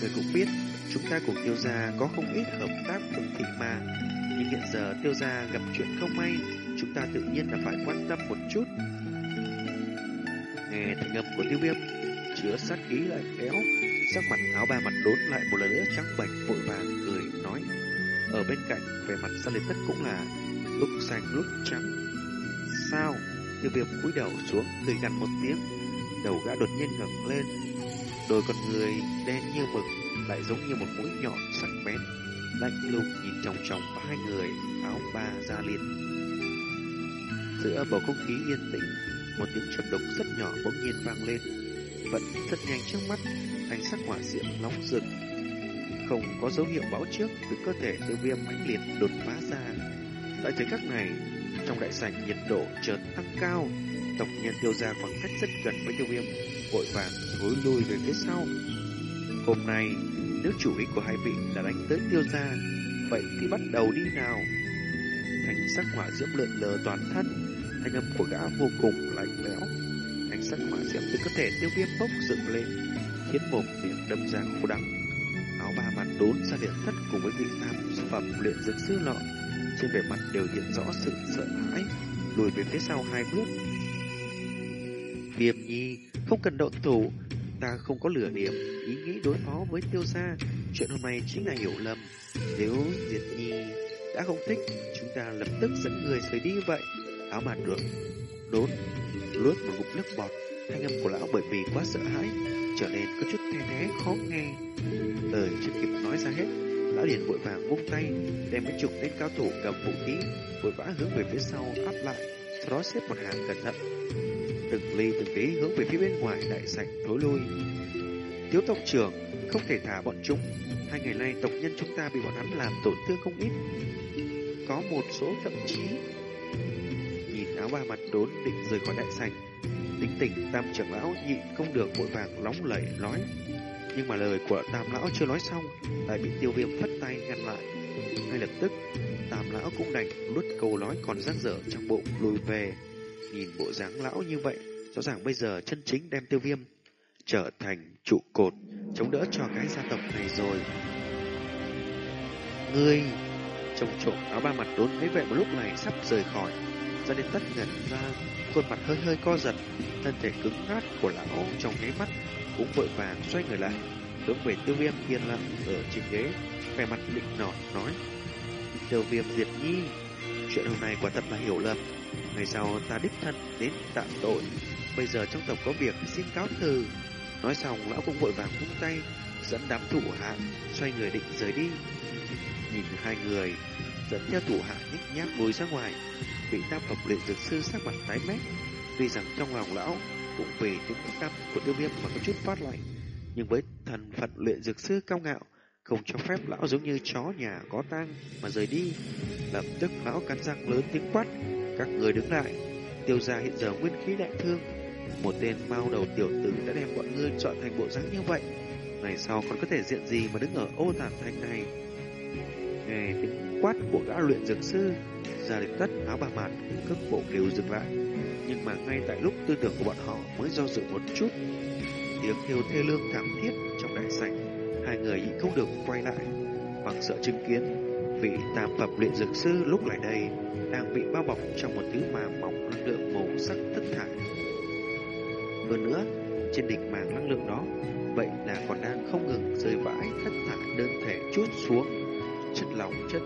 Người cũng biết, chúng ta cùng tiêu gia có không ít hợp tác cùng thị mà. Nhưng hiện giờ tiêu gia gặp chuyện không may, chúng ta tự nhiên là phải quan tâm một chút. Nghe thanh âm của tiêu viêm, chứa sát khí lại kéo, sắc mặt áo ba mặt đốn lại một lần nữa trắng bệch vội vàng cười nói. Ở bên cạnh, về mặt sa lên tất cũng là lúc xanh lúc trắng. Sao? Tiêu viêm cúi đầu xuống, cười gằn một tiếng, đầu gã đột nhiên ngẩng lên. Đôi con người đen như mực, lại giống như một mũi nhọn sắc bén, lạnh lùng nhìn chòng chòng vào hai người áo ba ra liền. Giữa bầu không khí yên tĩnh, một tiếng chập động rất nhỏ bỗng nhiên vang lên, vẫn rất nhanh trước mắt, ánh sắc hỏa diễm nóng rực, không có dấu hiệu báo trước từ cơ thể tiêu viêm mãnh liệt đột phá ra. Tại thời khắc này, trong đại sảnh nhiệt độ chợt tăng cao, tộc nhân tiêu gia khoảng cách rất gần với tiêu viêm, vội vàng thối lui về phía sau. Hôm nay, nếu chủ ý của hai vị là đánh tới tiêu gia, vậy thì bắt đầu đi nào. Thành sắc hỏa diễm lượn lờ toàn thân, thanh âm của gã vô cùng lạnh lẽo. Thành sắc hỏa diễm từ cơ thể tiêu viêm bốc dựng lên, khiến một miệng đâm ra khô đắng. Áo ba mặt đốn ra điện thất cùng với vị nam phẩm luyện dược sư lọ trên bề mặt đều hiện rõ sự sợ hãi, lùi về phía sau hai bước. Viêm nhi, không cần động thủ, ta không có lửa điểm, ý nghĩ đối phó với tiêu gia, chuyện hôm nay chính là hiểu lầm. Nếu Diệt Nhi đã không thích, chúng ta lập tức dẫn người rời đi vậy. Áo màn được, đốn, luốt một ngụm nước bọt, thanh âm của lão bởi vì quá sợ hãi, trở nên có chút the thế khó nghe. Lời chưa kịp nói ra hết, lão liền vội vàng vung tay, đem mấy chục tên cao thủ cầm vũ khí, vội vã hướng về phía sau áp lại, sau đó xếp một hàng cẩn thận. Từng ly từng tí hướng về phía bên ngoài đại sảnh thối lui. Thiếu tộc trưởng không thể thả bọn chúng. Hai ngày nay tộc nhân chúng ta bị bọn hắn làm tổn thương không ít. Có một số thậm chí nhìn áo ba mặt đốn định rời khỏi đại sảnh. Tính tình tam trưởng lão nhịn không được vội vàng lóng lẩy nói. Nhưng mà lời của tam lão chưa nói xong lại bị tiêu viêm phất tay ngăn lại. Ngay lập tức tam lão cũng đành nuốt câu nói còn răng dở trong bụng lùi về. Nhìn bộ dáng lão như vậy, rõ ràng bây giờ chân chính đem tiêu viêm trở thành trụ cột, chống đỡ cho cái gia tộc này rồi. Ngươi, Trong trộm áo ba mặt đốn thấy vậy một lúc này sắp rời khỏi, dẫn đến tất ngẩn ra, khuôn mặt hơi hơi co giật, thân thể cứng ngát của lão trong nháy mắt cũng vội vàng xoay người lại, hướng về tiêu viêm yên lặng ở trên ghế, vẻ mặt định nọt nói. Tiêu viêm diệt nhi, chuyện hôm nay quả thật là hiểu lầm, Ngày sau ta đích thân đến tạm tội. Bây giờ trong tộc có việc xin cáo từ. Nói xong lão cũng vội vàng vung tay Dẫn đám thủ hạ Xoay người định rời đi. Nhìn hai người Dẫn theo thủ hạ nhích nhác lùi ra ngoài. Vị tam tộc luyện dược sư sắc mặt tái mét Tuy rằng trong lòng lão Cũng về những năm của tiêu viêm mà có chút phát lạnh Nhưng với thần phận luyện dược sư cao ngạo không cho phép lão giống như chó nhà có tang mà rời đi. Lập tức lão cắn răng lớn tiếng quát, các người đứng lại, tiêu gia hiện giờ nguyên khí đại thương. Một tên mau đầu tiểu tử đã đem bọn ngươi chọn thành bộ dáng như vậy. Ngày sau còn có thể diện gì mà đứng ở ô tản thành này. Nghe tiếng quát của gã luyện dược sư, ra đến tất áo bà mặt cước bộ đều dừng lại. Nhưng mà ngay tại lúc tư tưởng của bọn họ mới do dự một chút, tiếng kêu thê lương thảm thiết trong đại sảnh, hai người nhịn không được quay lại, bằng sợ chứng kiến vị tam phẩm luyện dược sư lúc lại đây đang bị bao bọc trong một thứ màng mỏng năng lượng màu sắc thất thải. Hơn nữa, trên đỉnh màng năng lượng đó, vậy là còn đang không ngừng rơi vãi thất thải đơn thể chút xuống, chất lỏng chất.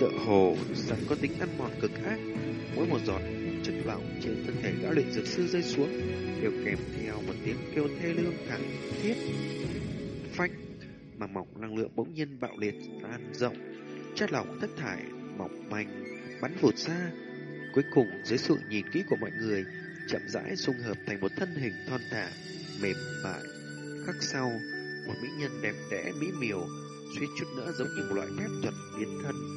Tựa hồ rằng có tính ăn mòn cực ác, mỗi một giọt chất lỏng trên thân thể đã luyện dược sư rơi xuống, đều kèm theo một tiếng kêu thê lương thảm thiết. Phanh, mà mỏng năng lượng bỗng nhiên bạo liệt lan rộng, chất lỏng thất thải mỏng manh bắn vụt ra. Cuối cùng dưới sự nhìn kỹ của mọi người, chậm rãi xung hợp thành một thân hình thon thả, mềm mại. Khắc sau, một mỹ nhân đẹp đẽ mỹ miều, suýt chút nữa giống như một loại phép thuật biến thân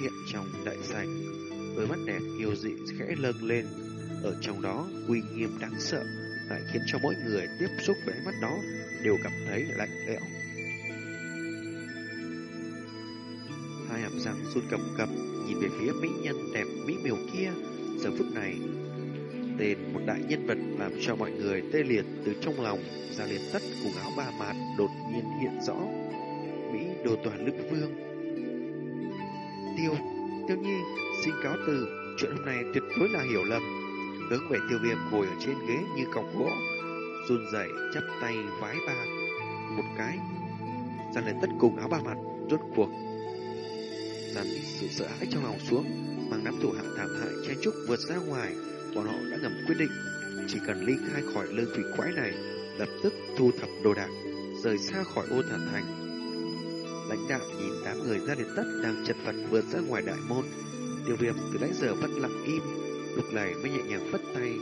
hiện trong đại sảnh. với mắt đẹp yêu dị khẽ lâng lên, ở trong đó uy nghiêm đáng sợ, lại khiến cho mỗi người tiếp xúc với mắt đó đều cảm thấy lạnh lẽo. Hai hàm răng run cầm cập nhìn về phía mỹ nhân đẹp mỹ miều kia, giờ phút này tên một đại nhân vật làm cho mọi người tê liệt từ trong lòng ra liền tất cùng áo ba mạt đột nhiên hiện rõ mỹ đồ toàn nữ vương tiêu. Tiêu nhi, xin cáo từ, chuyện hôm nay tuyệt đối là hiểu lầm. Hướng về tiêu viêm ngồi ở trên ghế như cọc gỗ, run rẩy chắp tay vái ba một cái. Giàn lên tất cùng áo ba mặt, rốt cuộc Giàn sự sợ hãi trong lòng xuống, mang nắm thủ hạng thảm hại chen trúc vượt ra ngoài. Bọn họ đã ngầm quyết định, chỉ cần ly khai khỏi lương thủy quái này, lập tức thu thập đồ đạc, rời xa khỏi ô thần thành lãnh đạo nhìn đám người ra đến tất, đang chật vật vượt ra ngoài đại môn. Tiêu viêm từ nãy giờ vẫn lặng im. Lúc này mới nhẹ nhàng phất tay.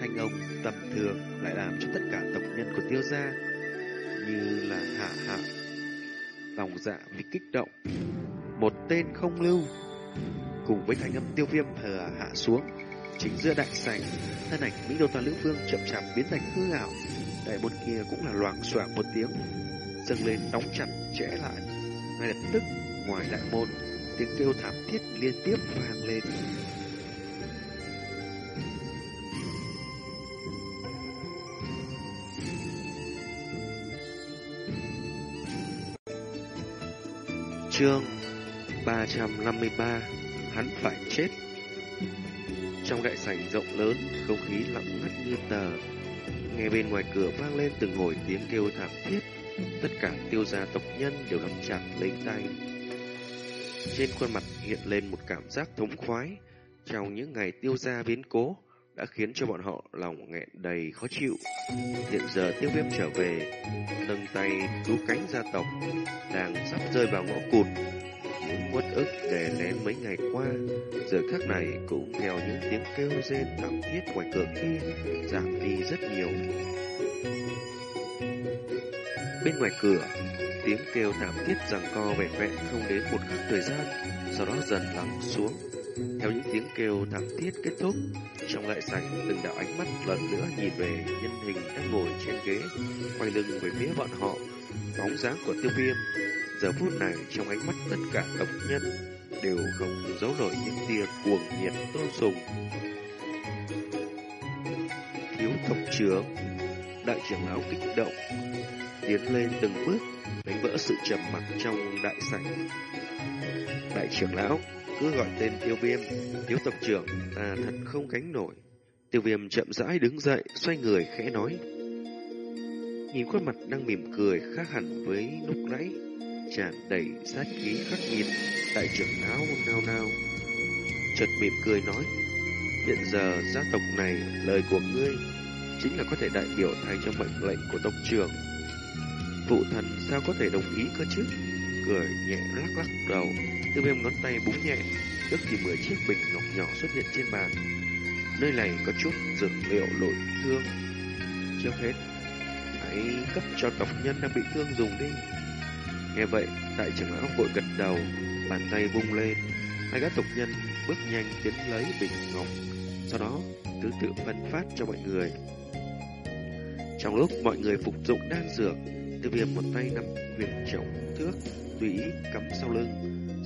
Hành ông tầm thường lại làm cho tất cả tộc nhân của tiêu gia như là hạ hạ. Lòng dạ vì kích động. Một tên không lưu. Cùng với thanh âm tiêu viêm hờ hạ xuống. Chính giữa đại sảnh, thân ảnh mỹ đô toàn Lữ Phương chậm chạp biến thành hư ảo. Đại môn kia cũng là loảng xoảng một tiếng. Dâng lên đóng chặt, chẽ lại ngay lập tức ngoài đại môn, tiếng kêu thảm thiết liên tiếp vang lên. Chương 353 Hắn phải chết. Trong đại sảnh rộng lớn, Không khí lặng ngắt như tờ. Nghe bên ngoài cửa vang lên từng hồi tiếng kêu thảm thiết. Tất cả tiêu gia tộc nhân đều nắm chặt lấy tay Trên khuôn mặt hiện lên một cảm giác thống khoái Trong những ngày tiêu gia biến cố đã khiến cho bọn họ lòng nghẹn đầy khó chịu. Hiện giờ tiêu viêm trở về, nâng tay cứu cánh gia tộc, đang sắp rơi vào ngõ cụt. Những uất ức đè nén mấy ngày qua, giờ khắc này cũng theo những tiếng kêu rên thảm thiết ngoài cửa kia, giảm đi rất nhiều. Bên ngoài cửa, tiếng kêu thảm thiết rằng co vẹn vẹn không đến một khắc thời gian, sau đó dần lắng xuống. Theo những tiếng kêu thảm thiết kết thúc, trong lại sảnh từng đạo ánh mắt lần nữa nhìn về nhân hình đang ngồi trên ghế, quay lưng về phía bọn họ. Bóng dáng của tiêu viêm, giờ phút này trong ánh mắt tất cả tộc nhân đều không giấu nổi những tia cuồng nhiệt tôn sùng. Thiếu tộc trưởng, đại trưởng lão kích động, tiến lên từng bước, đánh vỡ sự trầm mặc trong đại sảnh. Đại trưởng lão, cứ gọi tên tiêu viêm, thiếu tộc trưởng ta thật không gánh nổi. Tiêu viêm chậm rãi đứng dậy, xoay người khẽ nói. Nhìn khuôn mặt đang mỉm cười khác hẳn với lúc nãy, tràn đầy sát khí khắc nghiệt, đại trưởng lão nao nao. Chợt mỉm cười nói, hiện giờ gia tộc này, lời của ngươi chính là có thể đại biểu thay cho mệnh lệnh của tộc trưởng. Phụ thần sao có thể đồng ý cơ chứ? Cười nhẹ lắc lắc đầu, Tiêu viêm ngón tay búng nhẹ, tức thì mười chiếc bình ngọc nhỏ xuất hiện trên bàn. Nơi này có chút dược liệu nội thương. Trước hết, hãy cấp cho tộc nhân đang bị thương dùng đi. Nghe vậy, đại trưởng lão vội gật đầu, bàn tay vung lên. Hai gã tộc nhân bước nhanh tiến lấy bình ngọc, sau đó thứ tự phân phát cho mọi người. Trong lúc mọi người phục dụng đan dược, tiêu viêm một tay nắm huyền trọng thước, tùy ý cắm sau lưng,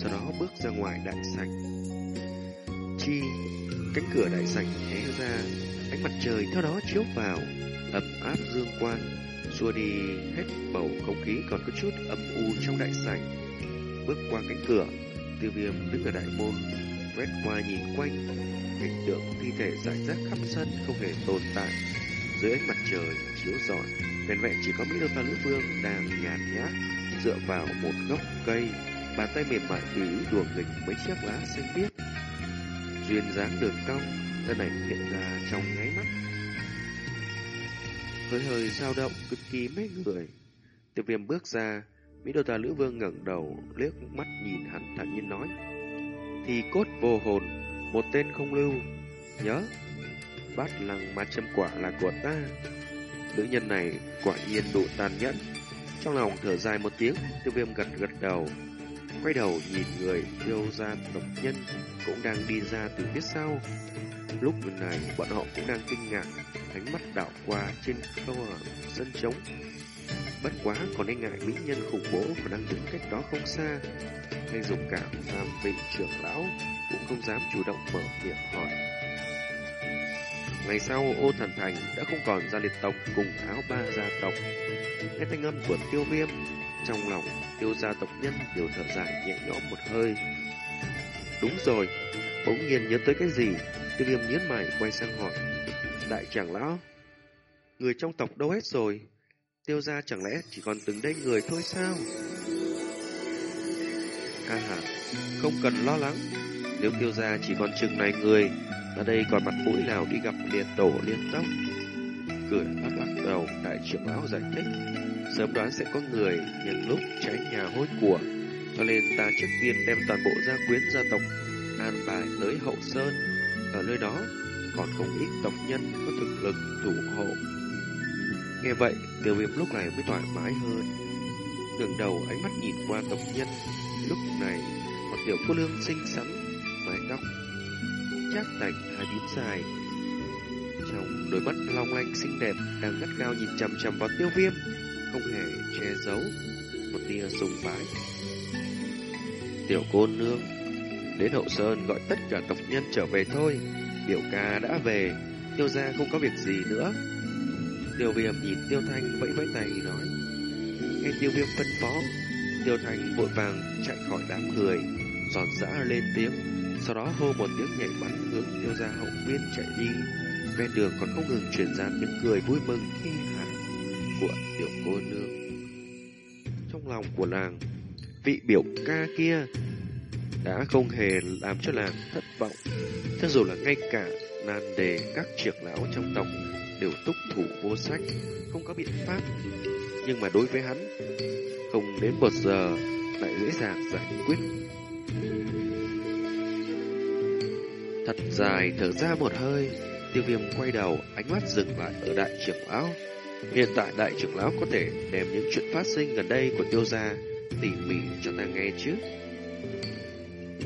sau đó bước ra ngoài đại sảnh. Chi, cánh cửa đại sảnh hé ra, ánh mặt trời theo đó chiếu vào, ấm áp dương quang, xua đi hết bầu không khí còn có chút âm u trong đại sảnh. Bước qua cánh cửa, tiêu viêm đứng ở đại môn, quét qua nhìn quanh, cảnh tượng thi thể rải rác khắp sân không hề tồn tại. Dưới ánh mặt trời chiếu rọi, bên vẹn chỉ có Mỹ Đô Phan Lữ Vương đang nhàn nhã dựa vào một gốc cây Bàn tay mềm mại tùy ý đùa nghịch mấy chiếc lá xanh biếc Duyên dáng đường cong thân ảnh hiện ra trong nháy mắt. Hơi hơi dao động cực kỳ mấy người. Tiêu viêm bước ra, Mỹ đô ta lữ vương ngẩng đầu, liếc mắt nhìn hắn thản nhiên nói. Thì cốt vô hồn, một tên không lưu. Nhớ, bát lăng ma châm quả là của ta. Nữ nhân này quả nhiên đủ tàn nhẫn. Trong lòng thở dài một tiếng, tiêu viêm gật gật đầu. Quay đầu nhìn người yêu gia tộc nhân cũng đang đi ra từ phía sau. Lúc này bọn họ cũng đang kinh ngạc, ánh mắt đảo qua trên khâu sân trống. Bất quá còn e ngại mỹ nhân khủng bố còn đang đứng cách đó không xa. Hay dùng cảm làm vị trưởng lão cũng không dám chủ động mở miệng hỏi. Ngày sau ô thần thành đã không còn gia liệt tộc cùng áo ba gia tộc. Nghe thanh âm của tiêu viêm, trong lòng tiêu gia tộc nhân đều thở dài nhẹ nhõm một hơi. Đúng rồi, bỗng nhiên nhớ tới cái gì, tiêu viêm nhớn mày quay sang hỏi. Đại trưởng lão, người trong tộc đâu hết rồi? Tiêu gia chẳng lẽ chỉ còn từng đây người thôi sao? À hà, không cần lo lắng, nếu tiêu gia chỉ còn chừng này người, ở đây còn mặt mũi nào đi gặp liệt tổ liên tóc. Cười lắc lắc đầu, đại trưởng lão giải thích. Sớm đoán sẽ có người nhân lúc cháy nhà hôi của, cho nên ta trước tiên đem toàn bộ gia quyến gia tộc an bài tới hậu sơn. Ở nơi đó còn không ít tộc nhân có thực lực thủ hộ. Nghe vậy, tiêu viêm lúc này mới thoải mái hơn. Ngẩng đầu ánh mắt nhìn qua tộc nhân, lúc này một tiểu cô lương xinh xắn, mái tóc chắc thành hai bím dài. Trong đôi mắt long lanh xinh đẹp đang gắt gao nhìn chằm chằm vào tiêu viêm, không hề che giấu một tia sùng bái. Tiểu cô nương, đến hậu sơn gọi tất cả tộc nhân trở về thôi, biểu ca đã về, tiêu gia không có việc gì nữa. Tiêu viêm nhìn tiêu thanh vẫy vẫy tay nói, nghe tiêu viêm phân phó, tiêu thanh vội vàng chạy khỏi đám người, giòn giã lên tiếng sau đó hô một tiếng nhảy bắn hướng tiêu ra hậu viên chạy đi. Ven đường còn không ngừng truyền ra tiếng cười vui mừng khi hả của tiểu cô nương. Trong lòng của nàng, vị biểu ca kia đã không hề làm cho nàng thất vọng. Cho dù là ngay cả nan đề các trưởng lão trong tộc đều túc thủ vô sách, không có biện pháp. Nhưng mà đối với hắn, không đến một giờ lại dễ dàng giải quyết Thật dài thở ra một hơi, tiêu viêm quay đầu, ánh mắt dừng lại ở đại trưởng lão. Hiện tại đại trưởng lão có thể đem những chuyện phát sinh gần đây của tiêu gia tỉ mỉ cho ta nghe chứ.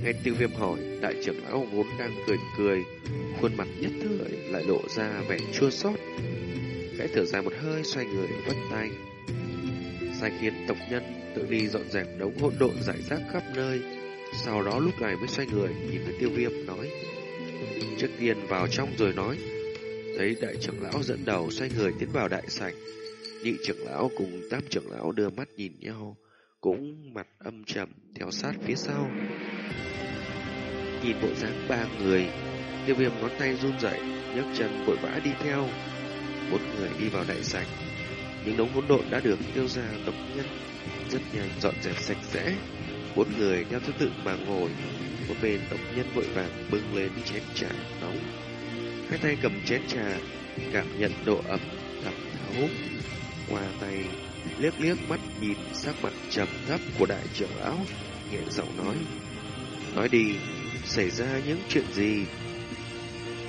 Nghe tiêu viêm hỏi, đại trưởng lão vốn đang cười cười, khuôn mặt nhất thời lại lộ ra vẻ chua xót. Khẽ thở ra một hơi xoay người vất tay. Sai khiến tộc nhân tự đi dọn dẹp đống hỗn độn giải rác khắp nơi. Sau đó lúc này mới xoay người nhìn với tiêu viêm nói trước tiên vào trong rồi nói. Thấy đại trưởng lão dẫn đầu xoay người tiến vào đại sảnh. Nhị trưởng lão cùng tam trưởng lão đưa mắt nhìn nhau, cũng mặt âm trầm theo sát phía sau. Nhìn bộ dáng ba người, tiêu viêm ngón tay run rẩy, nhấc chân vội vã đi theo. Một người đi vào đại sảnh, những đống hỗn độn đã được tiêu ra tộc nhân rất nhanh dọn dẹp sạch sẽ. Bốn người theo thứ tự mà ngồi, một bên tộc nhân vội vàng bưng lên chén trà nóng. Hai tay cầm chén trà, cảm nhận độ ẩm thẩm thấu. Qua tay, liếc liếc mắt nhìn sắc mặt trầm thấp của đại trưởng lão, nhẹ giọng nói. Nói đi, xảy ra những chuyện gì?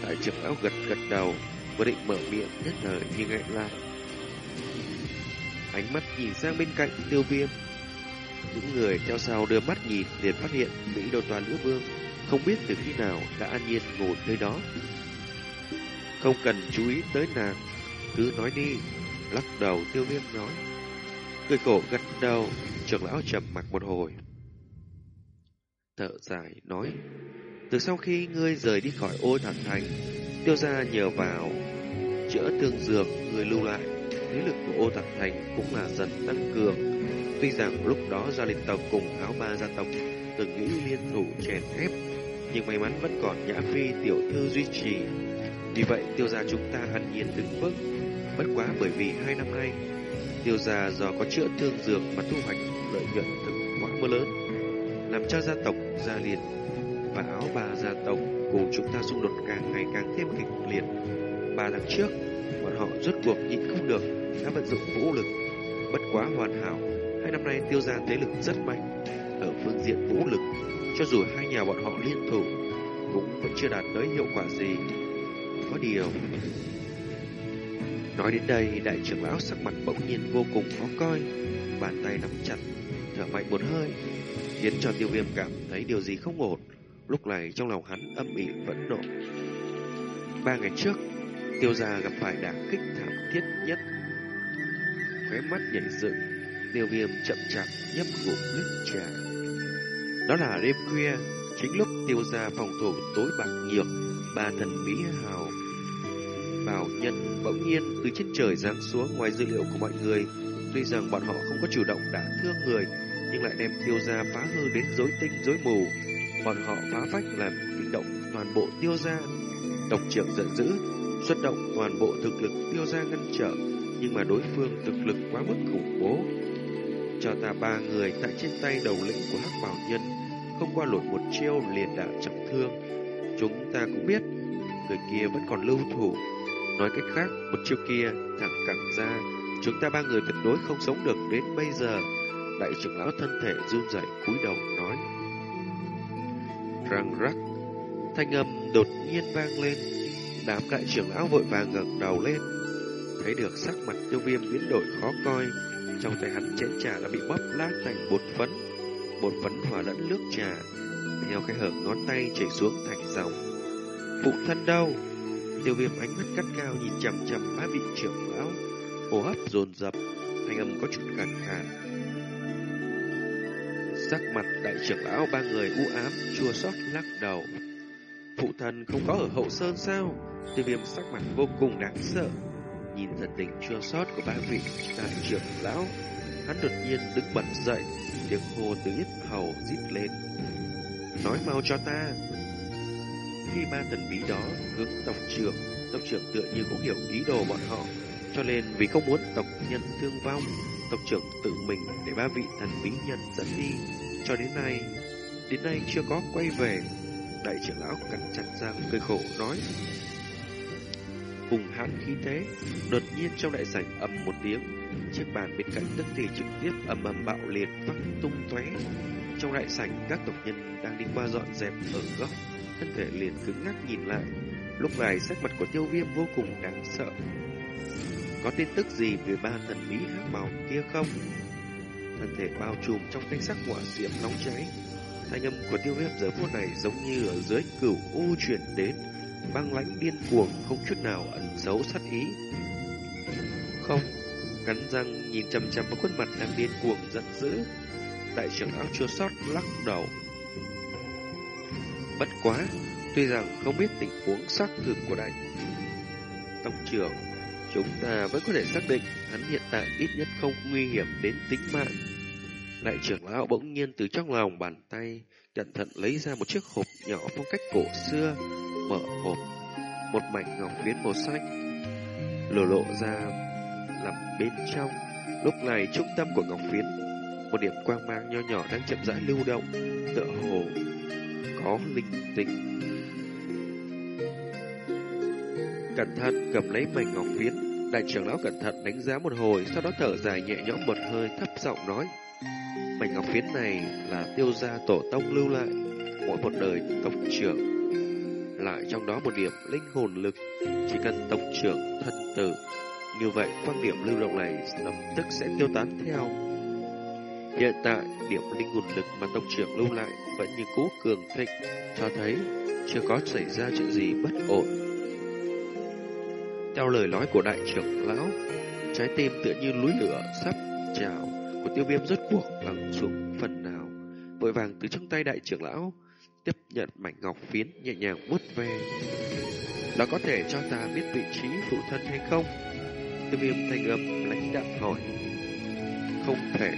Đại trưởng lão gật gật đầu, vừa định mở miệng nhất thời nhưng ngại lại. Ánh mắt nhìn sang bên cạnh tiêu viêm, những người theo sau đưa mắt nhìn liền phát hiện Mỹ đô toàn nữ vương không biết từ khi nào đã an nhiên ngồi nơi đó. Không cần chú ý tới nàng, cứ nói đi, lắc đầu tiêu viêm nói. Cười cổ gật đầu, trưởng lão trầm mặc một hồi. Thở dài nói, từ sau khi ngươi rời đi khỏi ô thẳng thành, tiêu gia nhờ vào chữa thương dược người lưu lại, thế lực của ô thẳng thành cũng là dần tăng cường Tuy rằng lúc đó gia Linh tộc cùng áo ba gia tộc từng nghĩ liên thủ chèn ép, nhưng may mắn vẫn còn nhã phi tiểu thư duy trì. Vì vậy tiêu gia chúng ta ăn nhiên đứng vững. Bất quá bởi vì hai năm nay, tiêu gia do có chữa thương dược mà thu hoạch lợi nhuận thực quá mưa lớn, làm cho gia tộc gia liên và áo bà gia tộc cùng chúng ta xung đột càng ngày càng thêm kịch liệt. Ba tháng trước, bọn họ rốt cuộc nhịn không được, đã vận dụng vũ lực, bất quá hoàn hảo. Hai năm nay tiêu gia thế lực rất mạnh ở phương diện vũ lực, cho dù hai nhà bọn họ liên thủ cũng vẫn chưa đạt tới hiệu quả gì. Có điều, nói đến đây, đại trưởng lão sắc mặt bỗng nhiên vô cùng khó coi, bàn tay nắm chặt, thở mạnh một hơi, khiến cho tiêu viêm cảm thấy điều gì không ổn. Lúc này trong lòng hắn âm ỉ vẫn nộ. Ba ngày trước, tiêu gia gặp phải đả kích thảm thiết nhất. Khóe mắt nhảy dựng, tiêu viêm chậm chạp nhấp ngụm nước trà. Đó là đêm khuya, chính lúc tiêu gia phòng thủ tối bạc nhược, ba thần bí hào. Bảo nhân bỗng nhiên từ trên trời giáng xuống ngoài dữ liệu của mọi người. Tuy rằng bọn họ không có chủ động đả thương người, nhưng lại đem tiêu gia phá hư đến rối tinh rối mù. Bọn họ phá vách làm kinh động toàn bộ tiêu gia. Tộc trưởng giận dữ, xuất động toàn bộ thực lực tiêu gia ngăn trở, nhưng mà đối phương thực lực quá mức khủng bố. Cho ta ba người tại trên tay đầu lĩnh của hắc bảo nhân, không qua nổi một chiêu liền đã trọng thương. Chúng ta cũng biết, người kia vẫn còn lưu thủ. Nói cách khác, một chiêu kia thẳng cẳng ra, chúng ta ba người tuyệt đối không sống được đến bây giờ. Đại trưởng lão thân thể run rẩy cúi đầu nói. Răng rắc, thanh âm đột nhiên vang lên. Đám đại trưởng lão vội vàng ngẩng đầu lên. Thấy được sắc mặt tiêu viêm biến đổi khó coi. Trong tay hắn chén trà đã bị bóp lát thành bột phấn. Bột phấn hòa lẫn nước trà. Theo cái hở ngón tay chảy xuống thành dòng. Phụ thân đâu? Tiêu viêm ánh mắt cắt cao nhìn chằm chằm ba vị trưởng lão. Hô hấp dồn dập, thanh âm có chút khàn khàn. Sắc mặt đại trưởng lão ba người u ám, chua xót lắc đầu. Phụ thân không có ở hậu sơn sao? Tiêu viêm sắc mặt vô cùng đáng sợ. Nhìn thần tình chua xót của ba vị đại trưởng lão, hắn đột nhiên đứng bật dậy, tiếng hô từ yết hầu rít lên. Nói mau cho ta. Khi ba thần bí đó hướng tộc trưởng, tộc trưởng tựa như cũng hiểu ý đồ bọn họ, cho nên vì không muốn tộc nhân thương vong, tộc trưởng tự mình để ba vị thần bí nhân dẫn đi. Cho đến nay, đến nay chưa có quay về. Đại trưởng lão cắn chặt răng cười khổ nói. Hùng hãn khí thế, đột nhiên trong đại sảnh ầm một tiếng, chiếc bàn bên cạnh tức thì trực tiếp ầm ầm bạo liệt văng tung tóe. Trong đại sảnh các tộc nhân đang đi qua dọn dẹp ở góc, thân thể liền cứng ngắc nhìn lại. Lúc này sắc mặt của tiêu viêm vô cùng đáng sợ. Có tin tức gì về ba thần bí hắc bào kia không? Thân thể bao trùm trong thanh sắc hỏa diệm nóng cháy. Thanh âm của tiêu viêm giờ phút này giống như ở dưới cửu u chuyển đến, băng lãnh điên cuồng không chút nào ẩn giấu sát ý. Không, cắn răng nhìn chằm chằm vào khuôn mặt đang điên cuồng giận dữ. Đại trưởng áo chua sót lắc đầu. Bất quá, tuy rằng không biết tình huống xác thực của đại tông trưởng Chúng ta vẫn có thể xác định hắn hiện tại ít nhất không nguy hiểm đến tính mạng. Đại trưởng lão bỗng nhiên từ trong lòng bàn tay, cẩn thận lấy ra một chiếc hộp nhỏ phong cách cổ xưa, mở hộp, một mảnh ngọc phiến màu xanh, lộ lộ ra làm bên trong. Lúc này trung tâm của ngọc phiến, một điểm quang mang nho nhỏ đang chậm rãi lưu động, tựa hồ có linh tính cẩn thận cầm lấy mảnh ngọc phiến. Đại trưởng lão cẩn thận đánh giá một hồi, sau đó thở dài nhẹ nhõm một hơi thấp giọng nói. Mảnh ngọc phiến này là tiêu gia tổ tông lưu lại, mỗi một đời tộc trưởng. Lại trong đó một điểm linh hồn lực, chỉ cần tộc trưởng thân tử. Như vậy, quan điểm lưu động này lập tức sẽ tiêu tán theo. Hiện tại, điểm linh hồn lực mà tộc trưởng lưu lại vẫn như cũ cường thịnh, cho thấy chưa có xảy ra chuyện gì bất ổn. Theo lời nói của đại trưởng lão, trái tim tựa như núi lửa sắp trào của tiêu viêm rốt cuộc lắng xuống phần nào. Vội vàng từ trong tay đại trưởng lão, tiếp nhận mảnh ngọc phiến nhẹ nhàng vuốt ve. Đó có thể cho ta biết vị trí phụ thân hay không? Tiêu viêm thanh âm lãnh đạm hỏi. Không thể,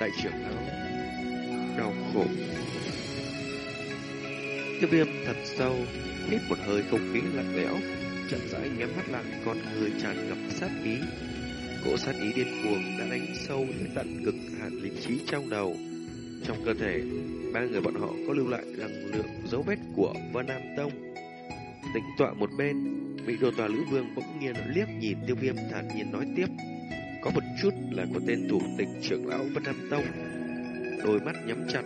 đại trưởng lão. Đau khổ. Tiêu viêm thật sâu, hít một hơi không khí lạnh lẽo, chậm rãi nhắm mắt lại con người tràn ngập sát ý. Cỗ sát ý điên cuồng đã đánh sâu đến tận cực hạn lý trí trong đầu. Trong cơ thể, ba người bọn họ có lưu lại rằng lượng dấu vết của Vân Nam Tông. tính tọa một bên, vị đồ tòa lữ vương bỗng nhiên liếc nhìn tiêu viêm thản nhiên nói tiếp. Có một chút là của tên thủ tịch trưởng lão Vân Nam Tông. Đôi mắt nhắm chặt,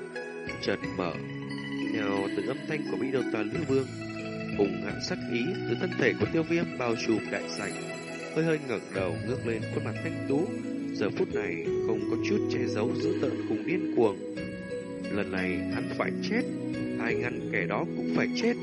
chợt mở. Theo từ âm thanh của vị đồ tòa lữ vương, cùng hãn sắc ý từ thân thể của tiêu viêm bao trùm đại sảnh, hơi hơi ngẩng đầu ngước lên khuôn mặt thanh tú, giờ phút này không có chút che giấu dữ tợn cùng điên cuồng. Lần này hắn phải chết, ai ngăn kẻ đó cũng phải chết.